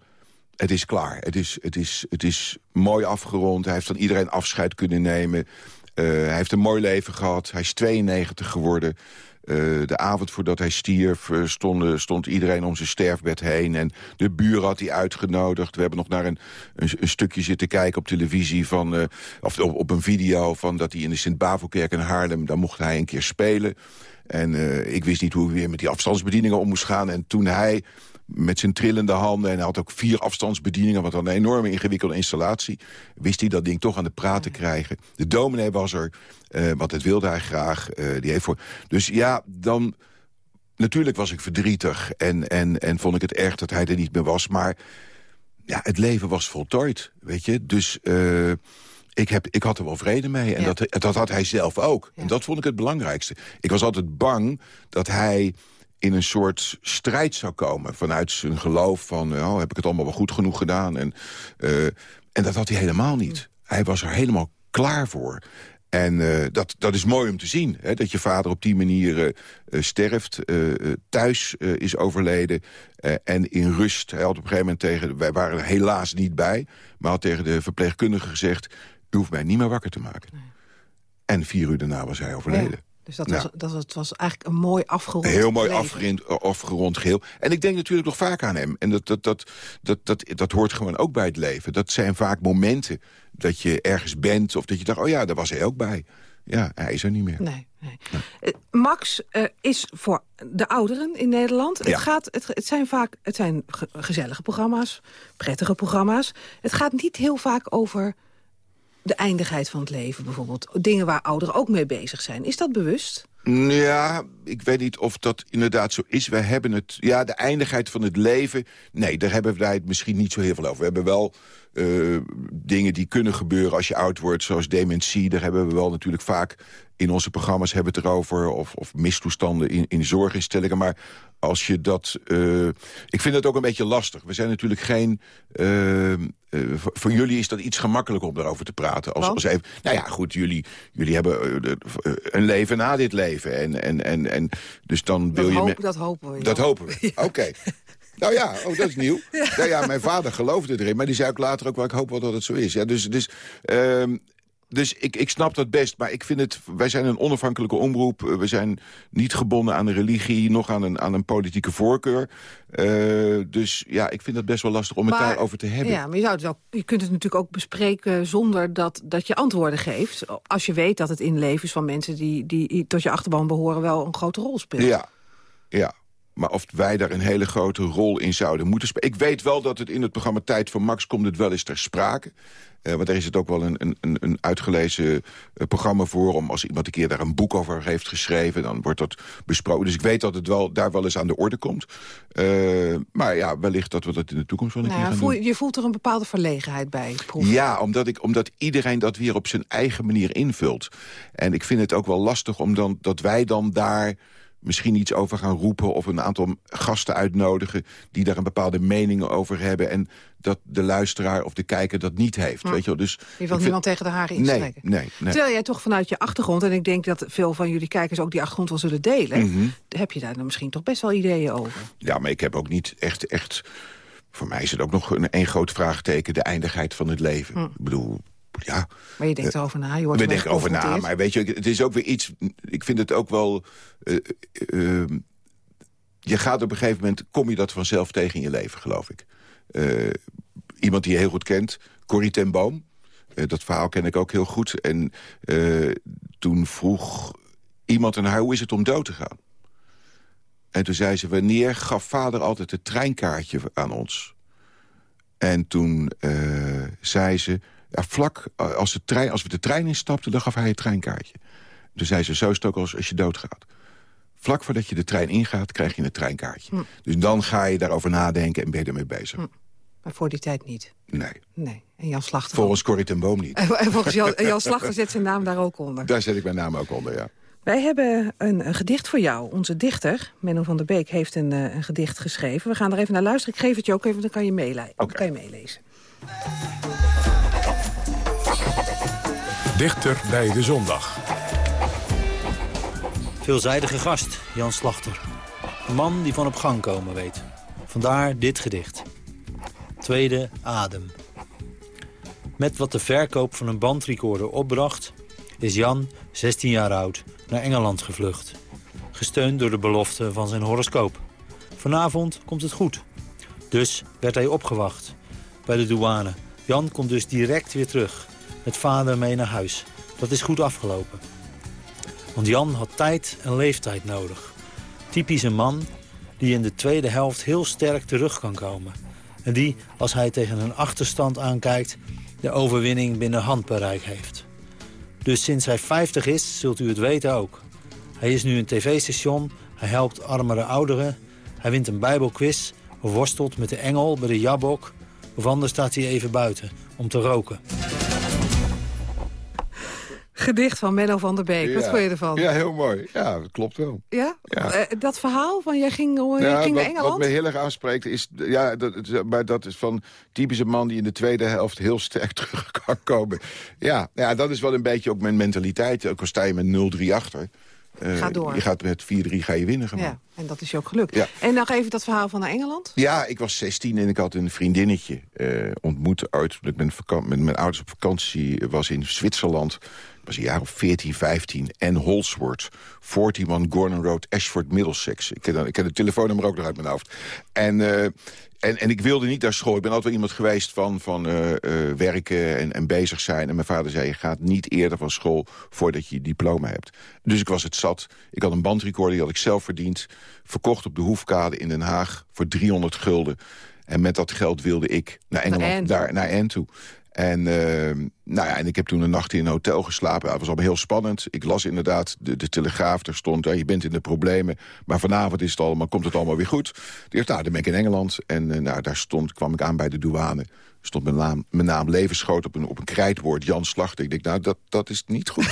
Het is klaar. Het is, het, is, het is mooi afgerond. Hij heeft van iedereen afscheid kunnen nemen. Eh, hij heeft een mooi leven gehad. Hij is 92 geworden. Eh, de avond voordat hij stierf eh, stond, iedereen om zijn sterfbed heen. En de buren had hij uitgenodigd. We hebben nog naar een, een, stukje zitten kijken op televisie... Van, eh, of op, op een video van dat hij in de Sint-Bavelkerk in Haarlem... daar mocht hij een keer spelen. En ik wist niet hoe ik weer met die afstandsbedieningen om moest gaan. En toen hij met zijn trillende handen... en hij had ook vier afstandsbedieningen... wat een enorme ingewikkelde installatie... wist hij dat ding toch aan de praat te krijgen. De dominee was er, eh, want dat wilde hij graag. eh, die heeft voor... Dus ja, dan... Natuurlijk was ik verdrietig en, en, en vond ik het erg dat hij er niet meer was. Maar ja, het leven was voltooid, weet je. Dus eh, ik, heb, ik had er wel vrede mee. En Ja. dat, dat had hij zelf ook. Ja. En dat vond ik het belangrijkste. Ik was altijd bang dat hij in een soort strijd zou komen... vanuit zijn geloof van, oh, heb ik het allemaal wel goed genoeg gedaan? En, eh, en dat had hij helemaal niet. Hij was er helemaal klaar voor. En eh, dat, dat is mooi om te zien. Hè, dat je vader op die manier eh, sterft. thuis is overleden. en in rust. Hij had op een gegeven moment tegen... Wij waren er helaas niet bij. Maar had tegen de verpleegkundige gezegd... U hoeft mij niet meer wakker te maken. En vier uur daarna was hij overleden. Dus dat, was, dat was, het was eigenlijk een mooi afgerond heel mooi afgerond, afgerond geheel. En ik denk natuurlijk nog vaak aan hem. En dat, dat, dat, dat, dat, dat hoort gewoon ook bij het leven. Dat zijn vaak momenten dat je ergens bent... of dat je dacht, oh ja, daar was hij ook bij. ja, hij is er niet meer. Nee, nee. Eh, Max eh, is voor de ouderen in Nederland. Ja. Het, gaat, het, het zijn vaak het zijn ge- gezellige programma's, prettige programma's. Het gaat niet heel vaak over de eindigheid van het leven bijvoorbeeld. Dingen waar ouderen ook mee bezig zijn. Is dat bewust? Ja, ik weet niet of dat inderdaad zo is. We hebben het, ja, de eindigheid van het leven... Nee, daar hebben wij het misschien niet zo heel veel over. We hebben wel eh, dingen die kunnen gebeuren als je oud wordt... zoals dementie, daar hebben we wel natuurlijk vaak... in onze programma's hebben we het erover... of, of mistoestanden in, in zorginstellingen. Maar als je dat... eh, ik vind het ook een beetje lastig. We zijn natuurlijk geen... eh, eh, voor, jullie is dat iets gemakkelijker om daarover te praten. Als, als even, nou ja, goed, jullie, jullie hebben een leven na dit leven. En, en, en, en dus dan wil Dat, je... hoop, dat hopen we. dat ja. hopen we. Oké. Nou ja, oh, dat is nieuw. Ja. ja, mijn vader geloofde erin. Maar die zei ook later ook wel, ik hoop wel dat het zo is. Ja, dus dus, ehm, dus ik, ik snap dat best. Maar ik vind het, wij zijn een onafhankelijke omroep. Eh, We zijn niet gebonden aan een religie, nog aan een, aan een politieke voorkeur. Eh, dus ja, ik vind het best wel lastig om het daarover te hebben. Ja, maar je, zou het ook, je kunt het natuurlijk ook bespreken zonder dat, dat je antwoorden geeft. Als je weet dat het in levens van mensen die, die tot je achterban behoren... wel een grote rol speelt. Ja, ja. Maar of wij daar een hele grote rol in zouden moeten spelen. Ik weet wel dat het in het programma Tijd voor Max komt het wel eens ter sprake. Eh, want daar is het ook wel een, een, een uitgelezen eh, programma voor... om als iemand een keer daar een boek over heeft geschreven... dan wordt dat besproken. Dus ik weet dat het wel, daar wel eens aan de orde komt. Eh, maar ja, wellicht dat we dat in de toekomst wel een Nou keer ja, gaan voel, doen. je voelt er een bepaalde verlegenheid bij. Proef. Ja, omdat, ik, omdat iedereen dat weer op zijn eigen manier invult. En ik vind het ook wel lastig om dan, dat wij dan daar misschien iets over gaan roepen... of een aantal gasten uitnodigen die daar een bepaalde mening over hebben... en dat de luisteraar of de kijker dat niet heeft. Weet je wel? Dus Je wilt vind- niemand tegen de haren instrekken. nee, nee. Terwijl jij toch vanuit je achtergrond... en ik denk dat veel van jullie kijkers ook die achtergrond wel zullen delen... Mhm. heb je daar dan misschien toch best wel ideeën over. Ja, maar ik heb ook niet echt... echt voor mij is het ook nog een één groot vraagteken... de eindigheid van het leven. Hm. Ik bedoel, ja... Maar je denkt erover na, je wordt We denken over na, maar weet je, het is ook weer iets... Ik vind het ook wel... eh, eh, eh, je gaat op een gegeven moment... kom je dat vanzelf tegen in je leven, geloof ik. Eh, iemand die je heel goed kent, Corrie ten Boom. Eh, dat verhaal ken ik ook heel goed. En eh, toen vroeg iemand aan haar, hoe is het om dood te gaan? En toen zei ze, wanneer gaf vader altijd het treinkaartje aan ons? En toen eh, zei ze, ja, vlak eh, als, de trein, als we de trein instapten, dan gaf hij het treinkaartje. Toen zei ze, zo is het ook als, als je doodgaat. Vlak voordat je de trein ingaat, krijg je een treinkaartje. Hm. Dus dan ga je daarover nadenken en ben je ermee bezig. Hm. Maar voor die tijd niet. Nee, Nee. En Jan Slachter volgens Corrie ten Boom niet. En en volgens Jan, Jan Slachter zet zijn naam daar ook onder. Daar zet ik mijn naam ook onder, ja. Wij hebben een, een gedicht voor jou. Onze dichter, Menno van der Beek, heeft een, eh, een gedicht geschreven. We gaan er even naar luisteren. Ik geef het je ook even, dan kan je, meele Oké. kan je meelezen. Dichter bij de zondag. Veelzijdige gast, Jan Slachter. Een man die van op gang komen weet. Vandaar dit gedicht. Tweede adem. Met wat de verkoop van een bandrecorder opbracht... is Jan, 16 jaar oud, naar Engeland gevlucht. Gesteund door de belofte van zijn horoscoop. Vanavond komt het goed. Dus werd hij opgewacht bij de douane. Jan komt dus direct weer terug. Met vader mee naar huis. Dat is goed afgelopen. Want Jan had tijd en leeftijd nodig. Typisch een man die in de tweede helft heel sterk terug kan komen. En die, als hij tegen een achterstand aankijkt... de overwinning binnen handbereik heeft. Dus sinds hij 50 is, zult u het weten ook. Hij is nu een tv-station, hij helpt armere ouderen... hij wint een bijbelquiz of worstelt met de engel bij de jabok... of anders staat hij even buiten om te roken. Gedicht van Menno van der Beek. Wat vond je ervan? Ja, heel mooi. Ja, dat klopt wel. Ja? Ja. Eh, dat verhaal van jij ging, oh, jij Ja, ging naar Engeland? wat me heel erg aanspreekt is... Ja, dat, maar dat is van typische man die in de tweede helft heel sterk terug kan komen. Ja, ja dat is wel een beetje ook mijn mentaliteit. Ook al sta je met 0-3 achter. eh, Ga door. Je gaat met 4-3 ga je winnen gewoon. Ja. En dat is je ook gelukt. Ja. En nog even dat verhaal van naar Engeland? Ja, ik was 16 en ik had een vriendinnetje eh, ontmoet uit. ik vaka- met mijn ouders op vakantie was in Zwitserland. Was een jaar of 14, 15. En Holsworth, 41 Gordon Road, Ashford, Middlesex. Ik ken, ik ken het telefoonnummer ook nog uit mijn hoofd. En, eh, en, en ik wilde niet naar school. Ik ben altijd wel iemand geweest van, van eh, eh, werken en, en bezig zijn. En mijn vader zei, je gaat niet eerder van school voordat je je diploma hebt. Dus ik was het zat. Ik had een bandrecorder, die had ik zelf verdiend. Verkocht op de Hoefkade in Den Haag voor 300 gulden. En met dat geld wilde ik naar Engeland, Anne. daar, naar Anne toe. En, eh, nou ja, en ik heb toen een nacht in een hotel geslapen. Het was allemaal heel spannend. Ik las inderdaad de, de telegraaf. Er stond, ja, je bent in de problemen. Maar vanavond is het allemaal, komt het allemaal weer goed. Eerst, nou, dan ben ik in Engeland. En eh, nou, daar stond, kwam ik aan bij de douane. stond mijn naam, mijn naam levensgroot op een, op een krijtwoord. Jan Slachter. Ik denk, nou, dat, dat is niet goed.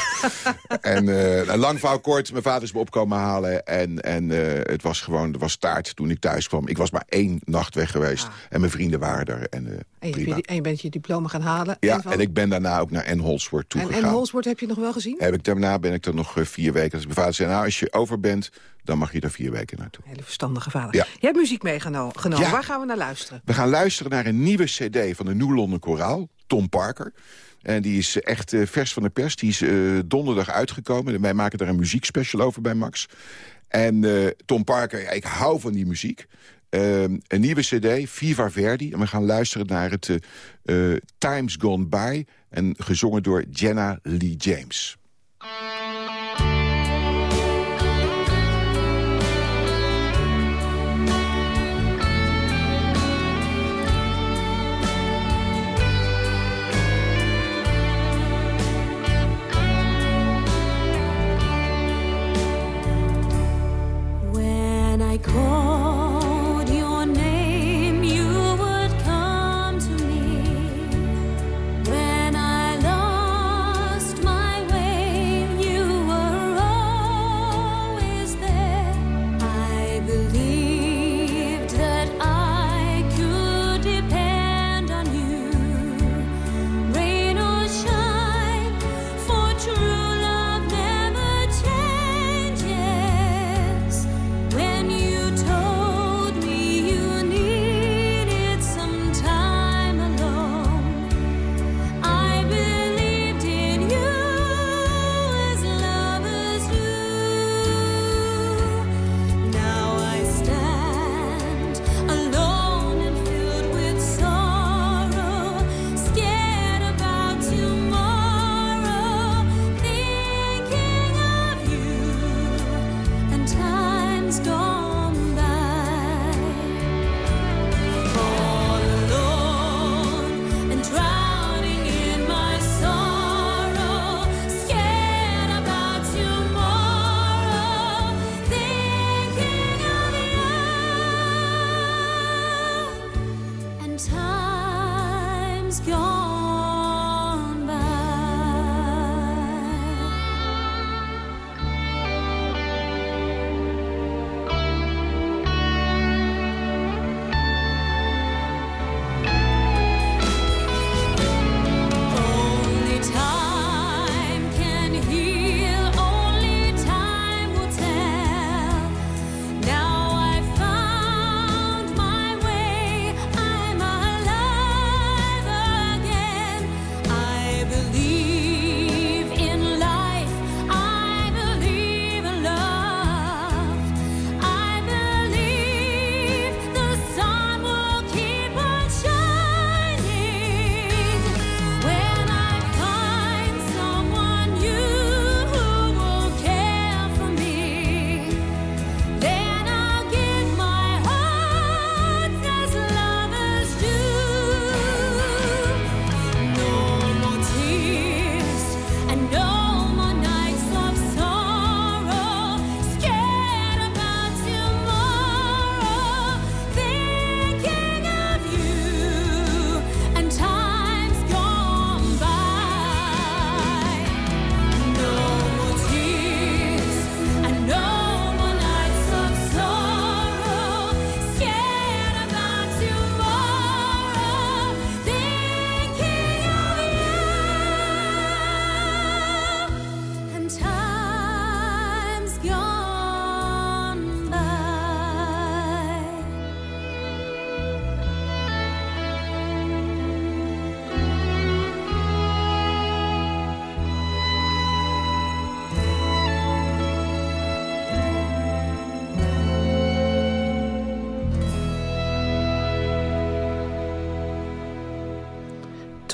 en eh, lang verhaal kort. Mijn vader is me opkomen halen. En, en eh, het was gewoon, er was taart toen ik thuis kwam. Ik was maar één nacht weg geweest. En mijn vrienden waren er. En, En je, en je bent je diploma gaan halen. Ja, En van- en ik ben daarna ook naar Anne Holsworth en, toegegaan. en Holsworth heb je nog wel gezien? Heb ik, daarna ben ik er nog eh, vier weken. Dus mijn vader zei, nou, als je over bent, dan mag je er vier weken naartoe. Hele verstandige vader. Ja. Je hebt muziek meegenomen. Ja. Waar gaan we naar luisteren? We gaan luisteren naar een nieuwe cd van de New London Koraal, Tom Parker. En die is echt eh, vers van de pers. Die is eh, donderdag uitgekomen. Wij maken daar een muziekspecial over bij Max. En eh, Tom Parker, ja, ik hou van die muziek. Eh, een nieuwe cd, Viva Verdi. En we gaan luisteren naar het eh, eh, Times Gone By. En gezongen door Jenna Lee James. When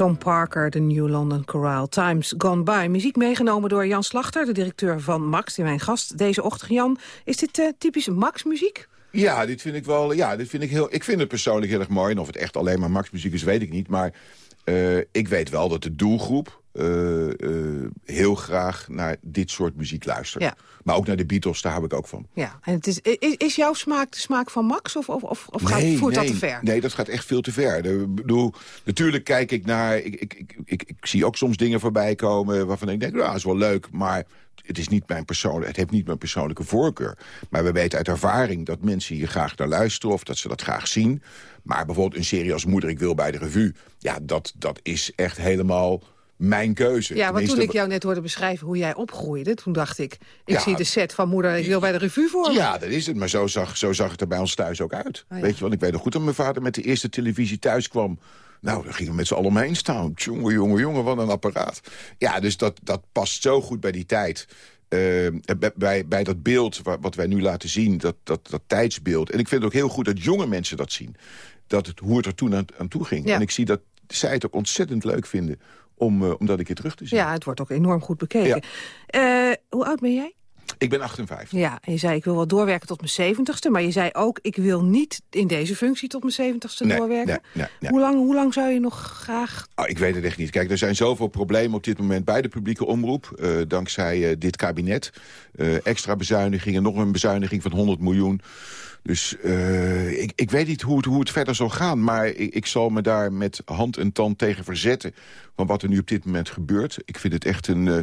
Tom Parker, de New London Chorale. Times Gone By. Muziek meegenomen door Jan Slachter, de directeur van Max, die mijn gast deze ochtend. Jan, is dit uh, typische Max-muziek? Ja, dit vind ik wel. Ja, dit vind ik heel. Ik vind het persoonlijk heel erg mooi. En of het echt alleen maar Max-muziek is, weet ik niet. Maar uh, ik weet wel dat de doelgroep uh, uh, heel graag naar dit soort muziek luistert. Ja. Maar ook naar de Beatles, daar hou ik ook van. Ja, en het is, is, is jouw smaak de smaak van Max? Of, of, of, of gaat, voert nee, dat te ver? Nee, dat gaat echt veel te ver. De, bedoel, natuurlijk kijk ik naar... Ik, ik, ik, ik, ik zie ook soms dingen voorbij komen waarvan ik denk... nou, dat is wel leuk, maar het, is niet mijn persoon, het heeft niet mijn persoonlijke voorkeur. Maar we weten uit ervaring dat mensen hier graag naar luisteren... of dat ze dat graag zien. Maar bijvoorbeeld een serie als Moeder, ik wil bij de revue... ja, dat, dat is echt helemaal mijn keuze. Ja, want toen ik jou net hoorde beschrijven hoe jij opgroeide... toen dacht ik, ik Ja. zie de set van moeder, ik wil bij de revue voor. Ja, dat is het. Maar zo zag, zo zag het er bij ons thuis ook uit. Oh, ja. Weet je, want ik weet nog goed dat mijn vader met de eerste televisie thuis kwam. Nou, daar gingen we met z'n allen omheen staan. Jongen, jongen, jongen, wat een apparaat. Ja, dus dat, dat past zo goed bij die tijd. Eh, bij, bij, dat beeld wa- wat wij nu laten zien, dat, dat, dat tijdsbeeld. En ik vind het ook heel goed dat jonge mensen dat zien. Dat het, hoe het er toen aan, aan toe ging. Ja. En ik zie dat zij het ook ontzettend leuk vinden om, eh, om dat een keer terug te zien. Ja, het wordt ook enorm goed bekeken. Eh, hoe oud ben jij? Ik ben 58. Ja, en je zei ik wil wel doorwerken tot mijn zeventigste. Maar je zei ook, ik wil niet in deze functie tot mijn zeventigste Nee, doorwerken. nee, nee, nee. Hoe, lang, hoe lang zou je nog graag... Oh, ik weet het echt niet. Kijk, er zijn zoveel problemen op dit moment bij de publieke omroep. eh, dankzij dit kabinet. Extra bezuinigingen, nog een bezuiniging van 100 miljoen. Dus eh, ik, ik weet niet hoe het, hoe het verder zal gaan. Maar ik, ik zal me daar met hand en tand tegen verzetten... van wat er nu op dit moment gebeurt. Ik vind het echt een, eh,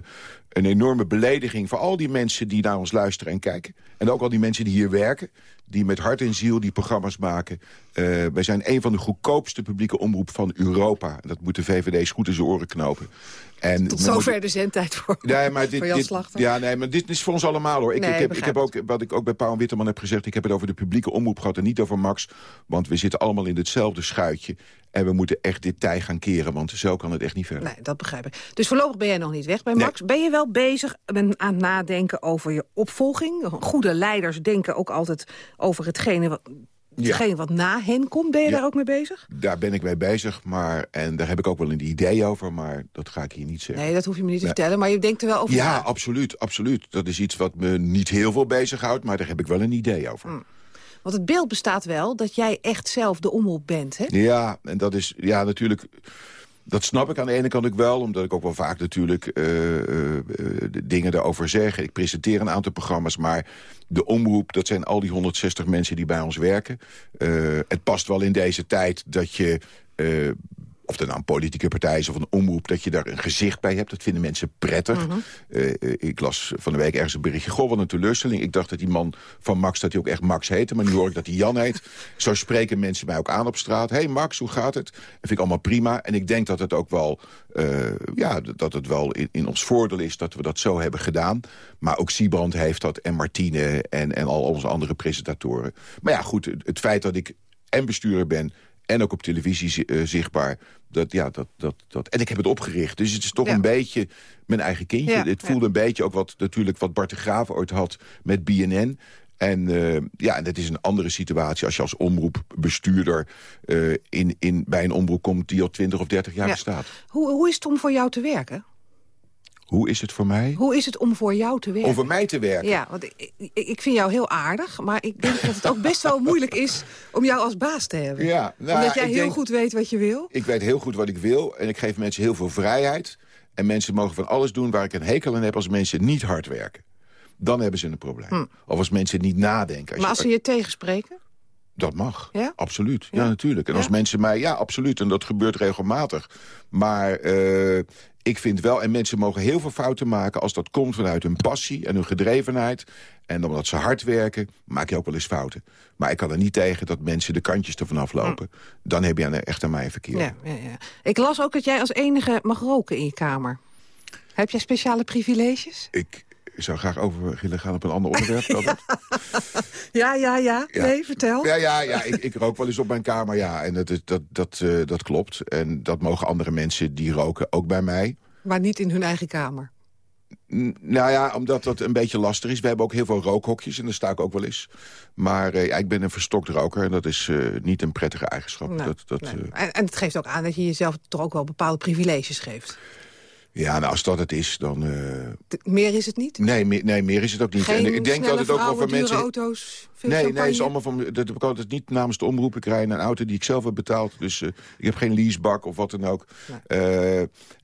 een enorme belediging voor al die mensen... die naar ons luisteren en kijken. En ook al die mensen die hier werken. Die met hart en ziel die programma's maken. Eh, wij zijn een van de goedkoopste publieke omroep van Europa. Dat moet de VVD eens goed in zijn oren knopen. En Tot men moet- zover de zendtijd voor, Nee, maar dit, dit, ja, nee, maar dit is voor ons allemaal hoor. Ik, Nee, ik, heb, ik heb ook, wat ik ook bij Pauw en Witteman heb gezegd... ik heb het over de publieke omroep gehad en niet over Max. Want we zitten allemaal in hetzelfde schuitje. En we moeten echt dit tij gaan keren, want zo kan het echt niet verder. Nee, dat begrijp ik. Dus voorlopig ben jij nog niet weg bij Nee. Max. Ben je wel bezig met aan het nadenken over je opvolging? Goede leiders denken ook altijd over hetgene wat, Ja. wat na hen komt. Ben je Ja. daar ook mee bezig? Daar ben ik mee bezig, maar, en daar heb ik ook wel een idee over... maar dat ga ik hier niet zeggen. Nee, dat hoef je me niet te Nee. vertellen. Maar je denkt er wel over Ja, na. absoluut, absoluut. Dat is iets wat me niet heel veel bezighoudt, maar daar heb ik wel een idee over. Mm. Want het beeld bestaat wel dat jij echt zelf de omroep bent, hè? Ja, en dat is ja, natuurlijk... Dat snap ik aan de ene kant ook wel, omdat ik ook wel vaak natuurlijk de dingen daarover zeg. Ik presenteer een aantal programma's, maar de omroep, dat zijn al die 160 mensen die bij ons werken. Eh, het past wel in deze tijd dat je... of dat nou een politieke partij is of een omroep... dat je daar een gezicht bij hebt. Dat vinden mensen prettig. Mhm. Eh, eh, ik las van de week ergens een berichtje. Goh, wat een teleurstelling. Ik dacht dat die man van Max dat hij ook echt Max heette. Maar nu hoor ik dat hij Jan heet. Zo spreken mensen mij ook aan op straat. hey Max, hoe gaat het? Dat vind ik allemaal prima. En ik denk dat het ook wel, eh, ja, dat het wel in, in ons voordeel is... dat we dat zo hebben gedaan. Maar ook Siebrand heeft dat en Martine en, en al onze andere presentatoren. Maar ja, goed, het, het feit dat ik en bestuurder ben en ook op televisie eh, zichtbaar. Dat, ja, dat, dat, dat. En ik heb het opgericht. Dus het is toch Ja. een beetje mijn eigen kindje. Ja, het ja. voelde een beetje ook wat, natuurlijk wat Bart de Graaf ooit had met BNN. En eh, ja, en dat is een andere situatie als je als omroepbestuurder... eh in, in, bij een omroep komt die al 20 of 30 jaar Ja. bestaat. Hoe, hoe is het om voor jou te werken? Hoe is het voor mij? Hoe is het om voor jou te werken? Om voor mij te werken? Ja, want ik, vind jou heel aardig, maar ik denk dat het ook best wel moeilijk is om jou als baas te hebben. Ja, nou, Omdat jij heel denk- goed weet wat je wil. Ik weet heel goed wat ik wil en ik geef mensen heel veel vrijheid. En mensen mogen van alles doen waar ik een hekel aan heb als mensen niet hard werken. Dan hebben ze een probleem. Hm. Of als mensen niet nadenken. Als Maar je- als ze je tegenspreken? Dat mag, Ja? absoluut. Ja, Ja? natuurlijk. En Ja? als mensen mij... Ja, absoluut. En dat gebeurt regelmatig. Maar eh, ik vind wel... En mensen mogen heel veel fouten maken... als dat komt vanuit hun passie en hun gedrevenheid. En omdat ze hard werken, maak je ook wel eens fouten. Maar ik kan er niet tegen dat mensen de kantjes ervan aflopen. Dan heb je aan, echt aan mij verkeerd. Ja, ja, ja. Ik las ook dat jij als enige mag roken in je kamer. Heb jij speciale privileges? Ik zou graag over willen gaan op een ander onderwerp. Ja, ja, ja. Ja. Nee, vertel. Ja, ja, ja ik, ik rook wel eens op mijn kamer, ja. En dat, dat, dat, eh, dat klopt. En dat mogen andere mensen die roken ook bij mij. Maar niet in hun eigen kamer. Nou ja, omdat dat een beetje lastig is. We hebben ook heel veel rookhokjes en daar sta ik ook wel eens. Maar eh, ik ben een verstokt roker en dat is eh, niet een prettige eigenschap. Dat, dat, nee. En, en het geeft ook aan dat je jezelf toch ook wel bepaalde privileges geeft. Ja, nou, als dat het is, dan... eh, meer is het niet? nee, meer, nee, meer is het ook niet. Geen en ik denk dat het ook wel dure mensen... auto's, veel Nee, nee, champagne? is allemaal van, dat heb ik altijd niet namens de omroep. Ik rij in een auto die ik zelf heb betaald. Dus eh, ik heb geen leasebak of wat dan ook. Eh,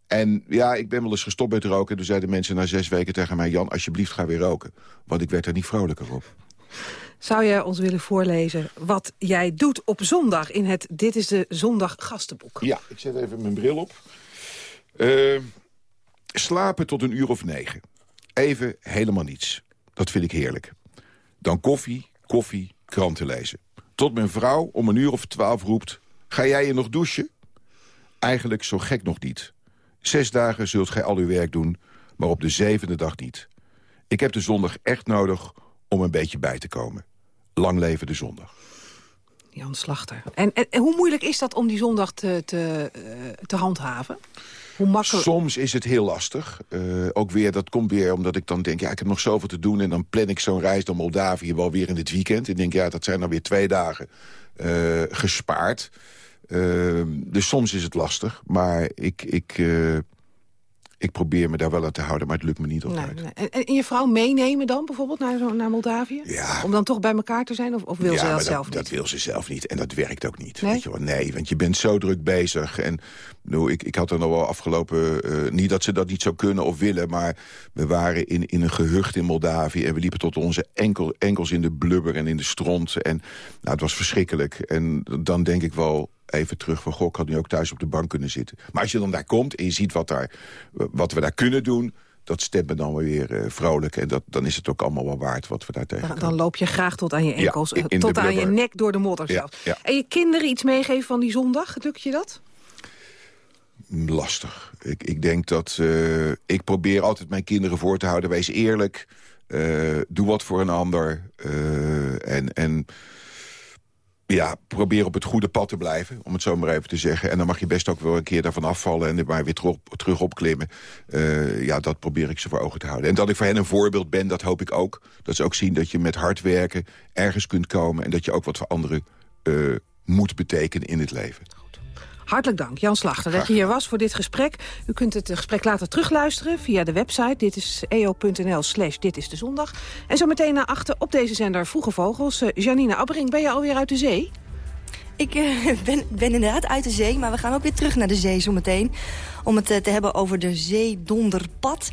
en ja, ik ben wel eens gestopt met roken. Toen zeiden mensen na zes weken tegen mij... Jan, alsjeblieft ga weer roken. Want ik werd er niet vrolijker op. Zou je ons willen voorlezen wat jij doet op zondag in het Dit is de Zondag gastenboek? Ja, ik zet even mijn bril op. Eh, slapen tot een uur of negen. Even helemaal niets. Dat vind ik heerlijk. Dan koffie, koffie, kranten lezen. Tot mijn vrouw om een uur of twaalf roept... Ga jij je nog douchen? Eigenlijk zo gek nog niet. Zes dagen zult gij al uw werk doen, maar op de zevende dag niet. Ik heb de zondag echt nodig om een beetje bij te komen. Lang leven de zondag. Jan Slachter. En, en, en hoe moeilijk is dat om die zondag te, te, eh, te handhaven? Hoe makkelijk... Soms is het heel lastig. Eh, ook weer, dat komt weer omdat ik dan denk... ja, ik heb nog zoveel te doen... en dan plan ik zo'n reis naar Moldavië wel weer in het weekend. Ik denk, ja, dat zijn dan weer twee dagen eh, gespaard. Eh, dus soms is het lastig. Maar ik, ik, eh, ik probeer me daar wel aan te houden, maar het lukt me niet altijd. Nee, nee. En, en je vrouw meenemen dan bijvoorbeeld naar, naar Moldavië? Ja. Om dan toch bij elkaar te zijn? Of, of wil ja, ze dat zelf niet? dat wil ze zelf niet. En dat werkt ook niet. Nee? Weet je wel. nee want je bent zo druk bezig. En nou, ik, ik had er nog wel afgelopen... eh, niet dat ze dat niet zou kunnen of willen... maar we waren in, in een gehucht in Moldavië... en we liepen tot onze enkel, enkels in de blubber en in de stront. En nou, het was verschrikkelijk. En dan denk ik wel even terug van... goh, ik had nu ook thuis op de bank kunnen zitten. Maar als je dan daar komt en je ziet wat, daar, wat we daar kunnen doen... dat stemt me dan weer eh, vrolijk. En dat, dan is het ook allemaal wel waard wat we daar tegen Dan, dan loop je graag tot aan je Ja, enkels, in- eh, in tot aan je nek door de modder Ja, ja. En je kinderen iets meegeven van die zondag, lukt je dat? lastig. Ik, ik denk dat... eh, ik probeer altijd mijn kinderen voor te houden. Wees eerlijk. doe wat voor een ander. en, en ja, probeer op het goede pad te blijven. Om het zo maar even te zeggen. En dan mag je best ook wel een keer daarvan afvallen... en er maar weer terug, terug opklimmen. Eh, ja, dat probeer ik ze voor ogen te houden. En dat ik voor hen een voorbeeld ben, dat hoop ik ook. Dat ze ook zien dat je met hard werken ergens kunt komen... en dat je ook wat voor anderen eh, moet betekenen in het leven. Hartelijk dank, Jan Slachter, dat je hier was voor dit gesprek. U kunt het gesprek later terugluisteren via de website. Dit is eo.nl slash dit is de zondag. En zo meteen naar achter op deze zender Vroege Vogels. Eh, Janine Abbering, ben je alweer uit de zee? Ik eh, ben, ben inderdaad uit de zee, maar we gaan ook weer terug naar de zee zometeen. Om het eh, te hebben over de zeedonderpad.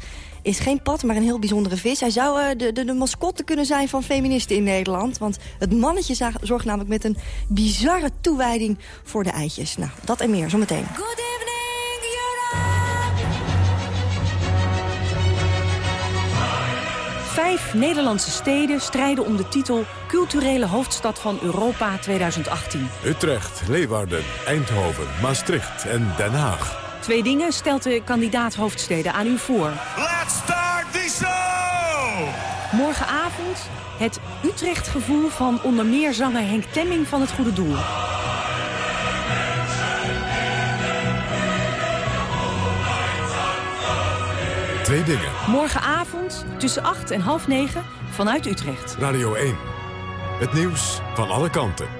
Is geen pad, maar een heel bijzondere vis. Hij zou eh, de, de, de mascotte kunnen zijn van feministen in Nederland. Want het mannetje zorgt namelijk met een bizarre toewijding voor de eitjes. Nou, dat en meer zometeen. Vijf Nederlandse steden strijden om de titel Culturele Hoofdstad van Europa 2018. Utrecht, Leeuwarden, Eindhoven, Maastricht en Den Haag. Twee dingen stelt de kandidaat hoofdsteden aan u voor. Let's start the show! Morgenavond het Utrecht-gevoel van onder meer zanger Henk Temming van het Goede Doel. Twee dingen. Morgenavond tussen 8 en half 9 vanuit Utrecht. Radio 1. Het nieuws van alle kanten.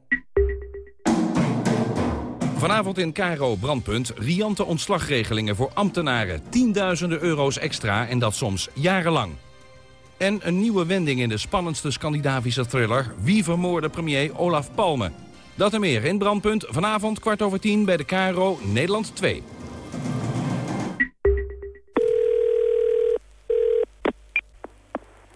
Vanavond in Caro Brandpunt. Riante ontslagregelingen voor ambtenaren. Tienduizenden euro's extra en dat soms jarenlang. En een nieuwe wending in de spannendste Scandinavische thriller... Wie vermoorde premier Olaf Palme. Dat en meer in Brandpunt. Vanavond kwart over tien bij de Caro Nederland 2.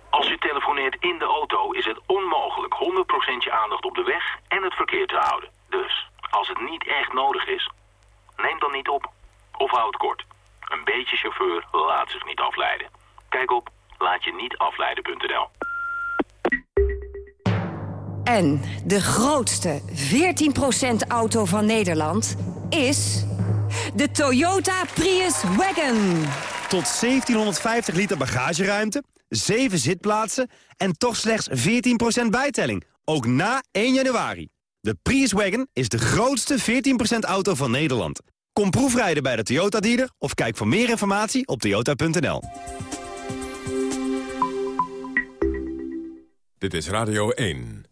Als u telefoneert in de auto is het onmogelijk 100% je aandacht op de weg en het verkeer te houden. Dus, als het niet echt nodig is, neem dan niet op. Of houd kort. Een beetje chauffeur laat zich niet afleiden. Kijk op laatje-niet-afleiden.nl. En de grootste 14% auto van Nederland is de Toyota Prius Wagon. Tot 1750 liter bagageruimte, 7 zitplaatsen en toch slechts 14% bijtelling. Ook na 1 januari. De Prius Wagon is de grootste 14% auto van Nederland. Kom proefrijden bij de Toyota dealer of kijk voor meer informatie op toyota.nl. Dit is Radio 1.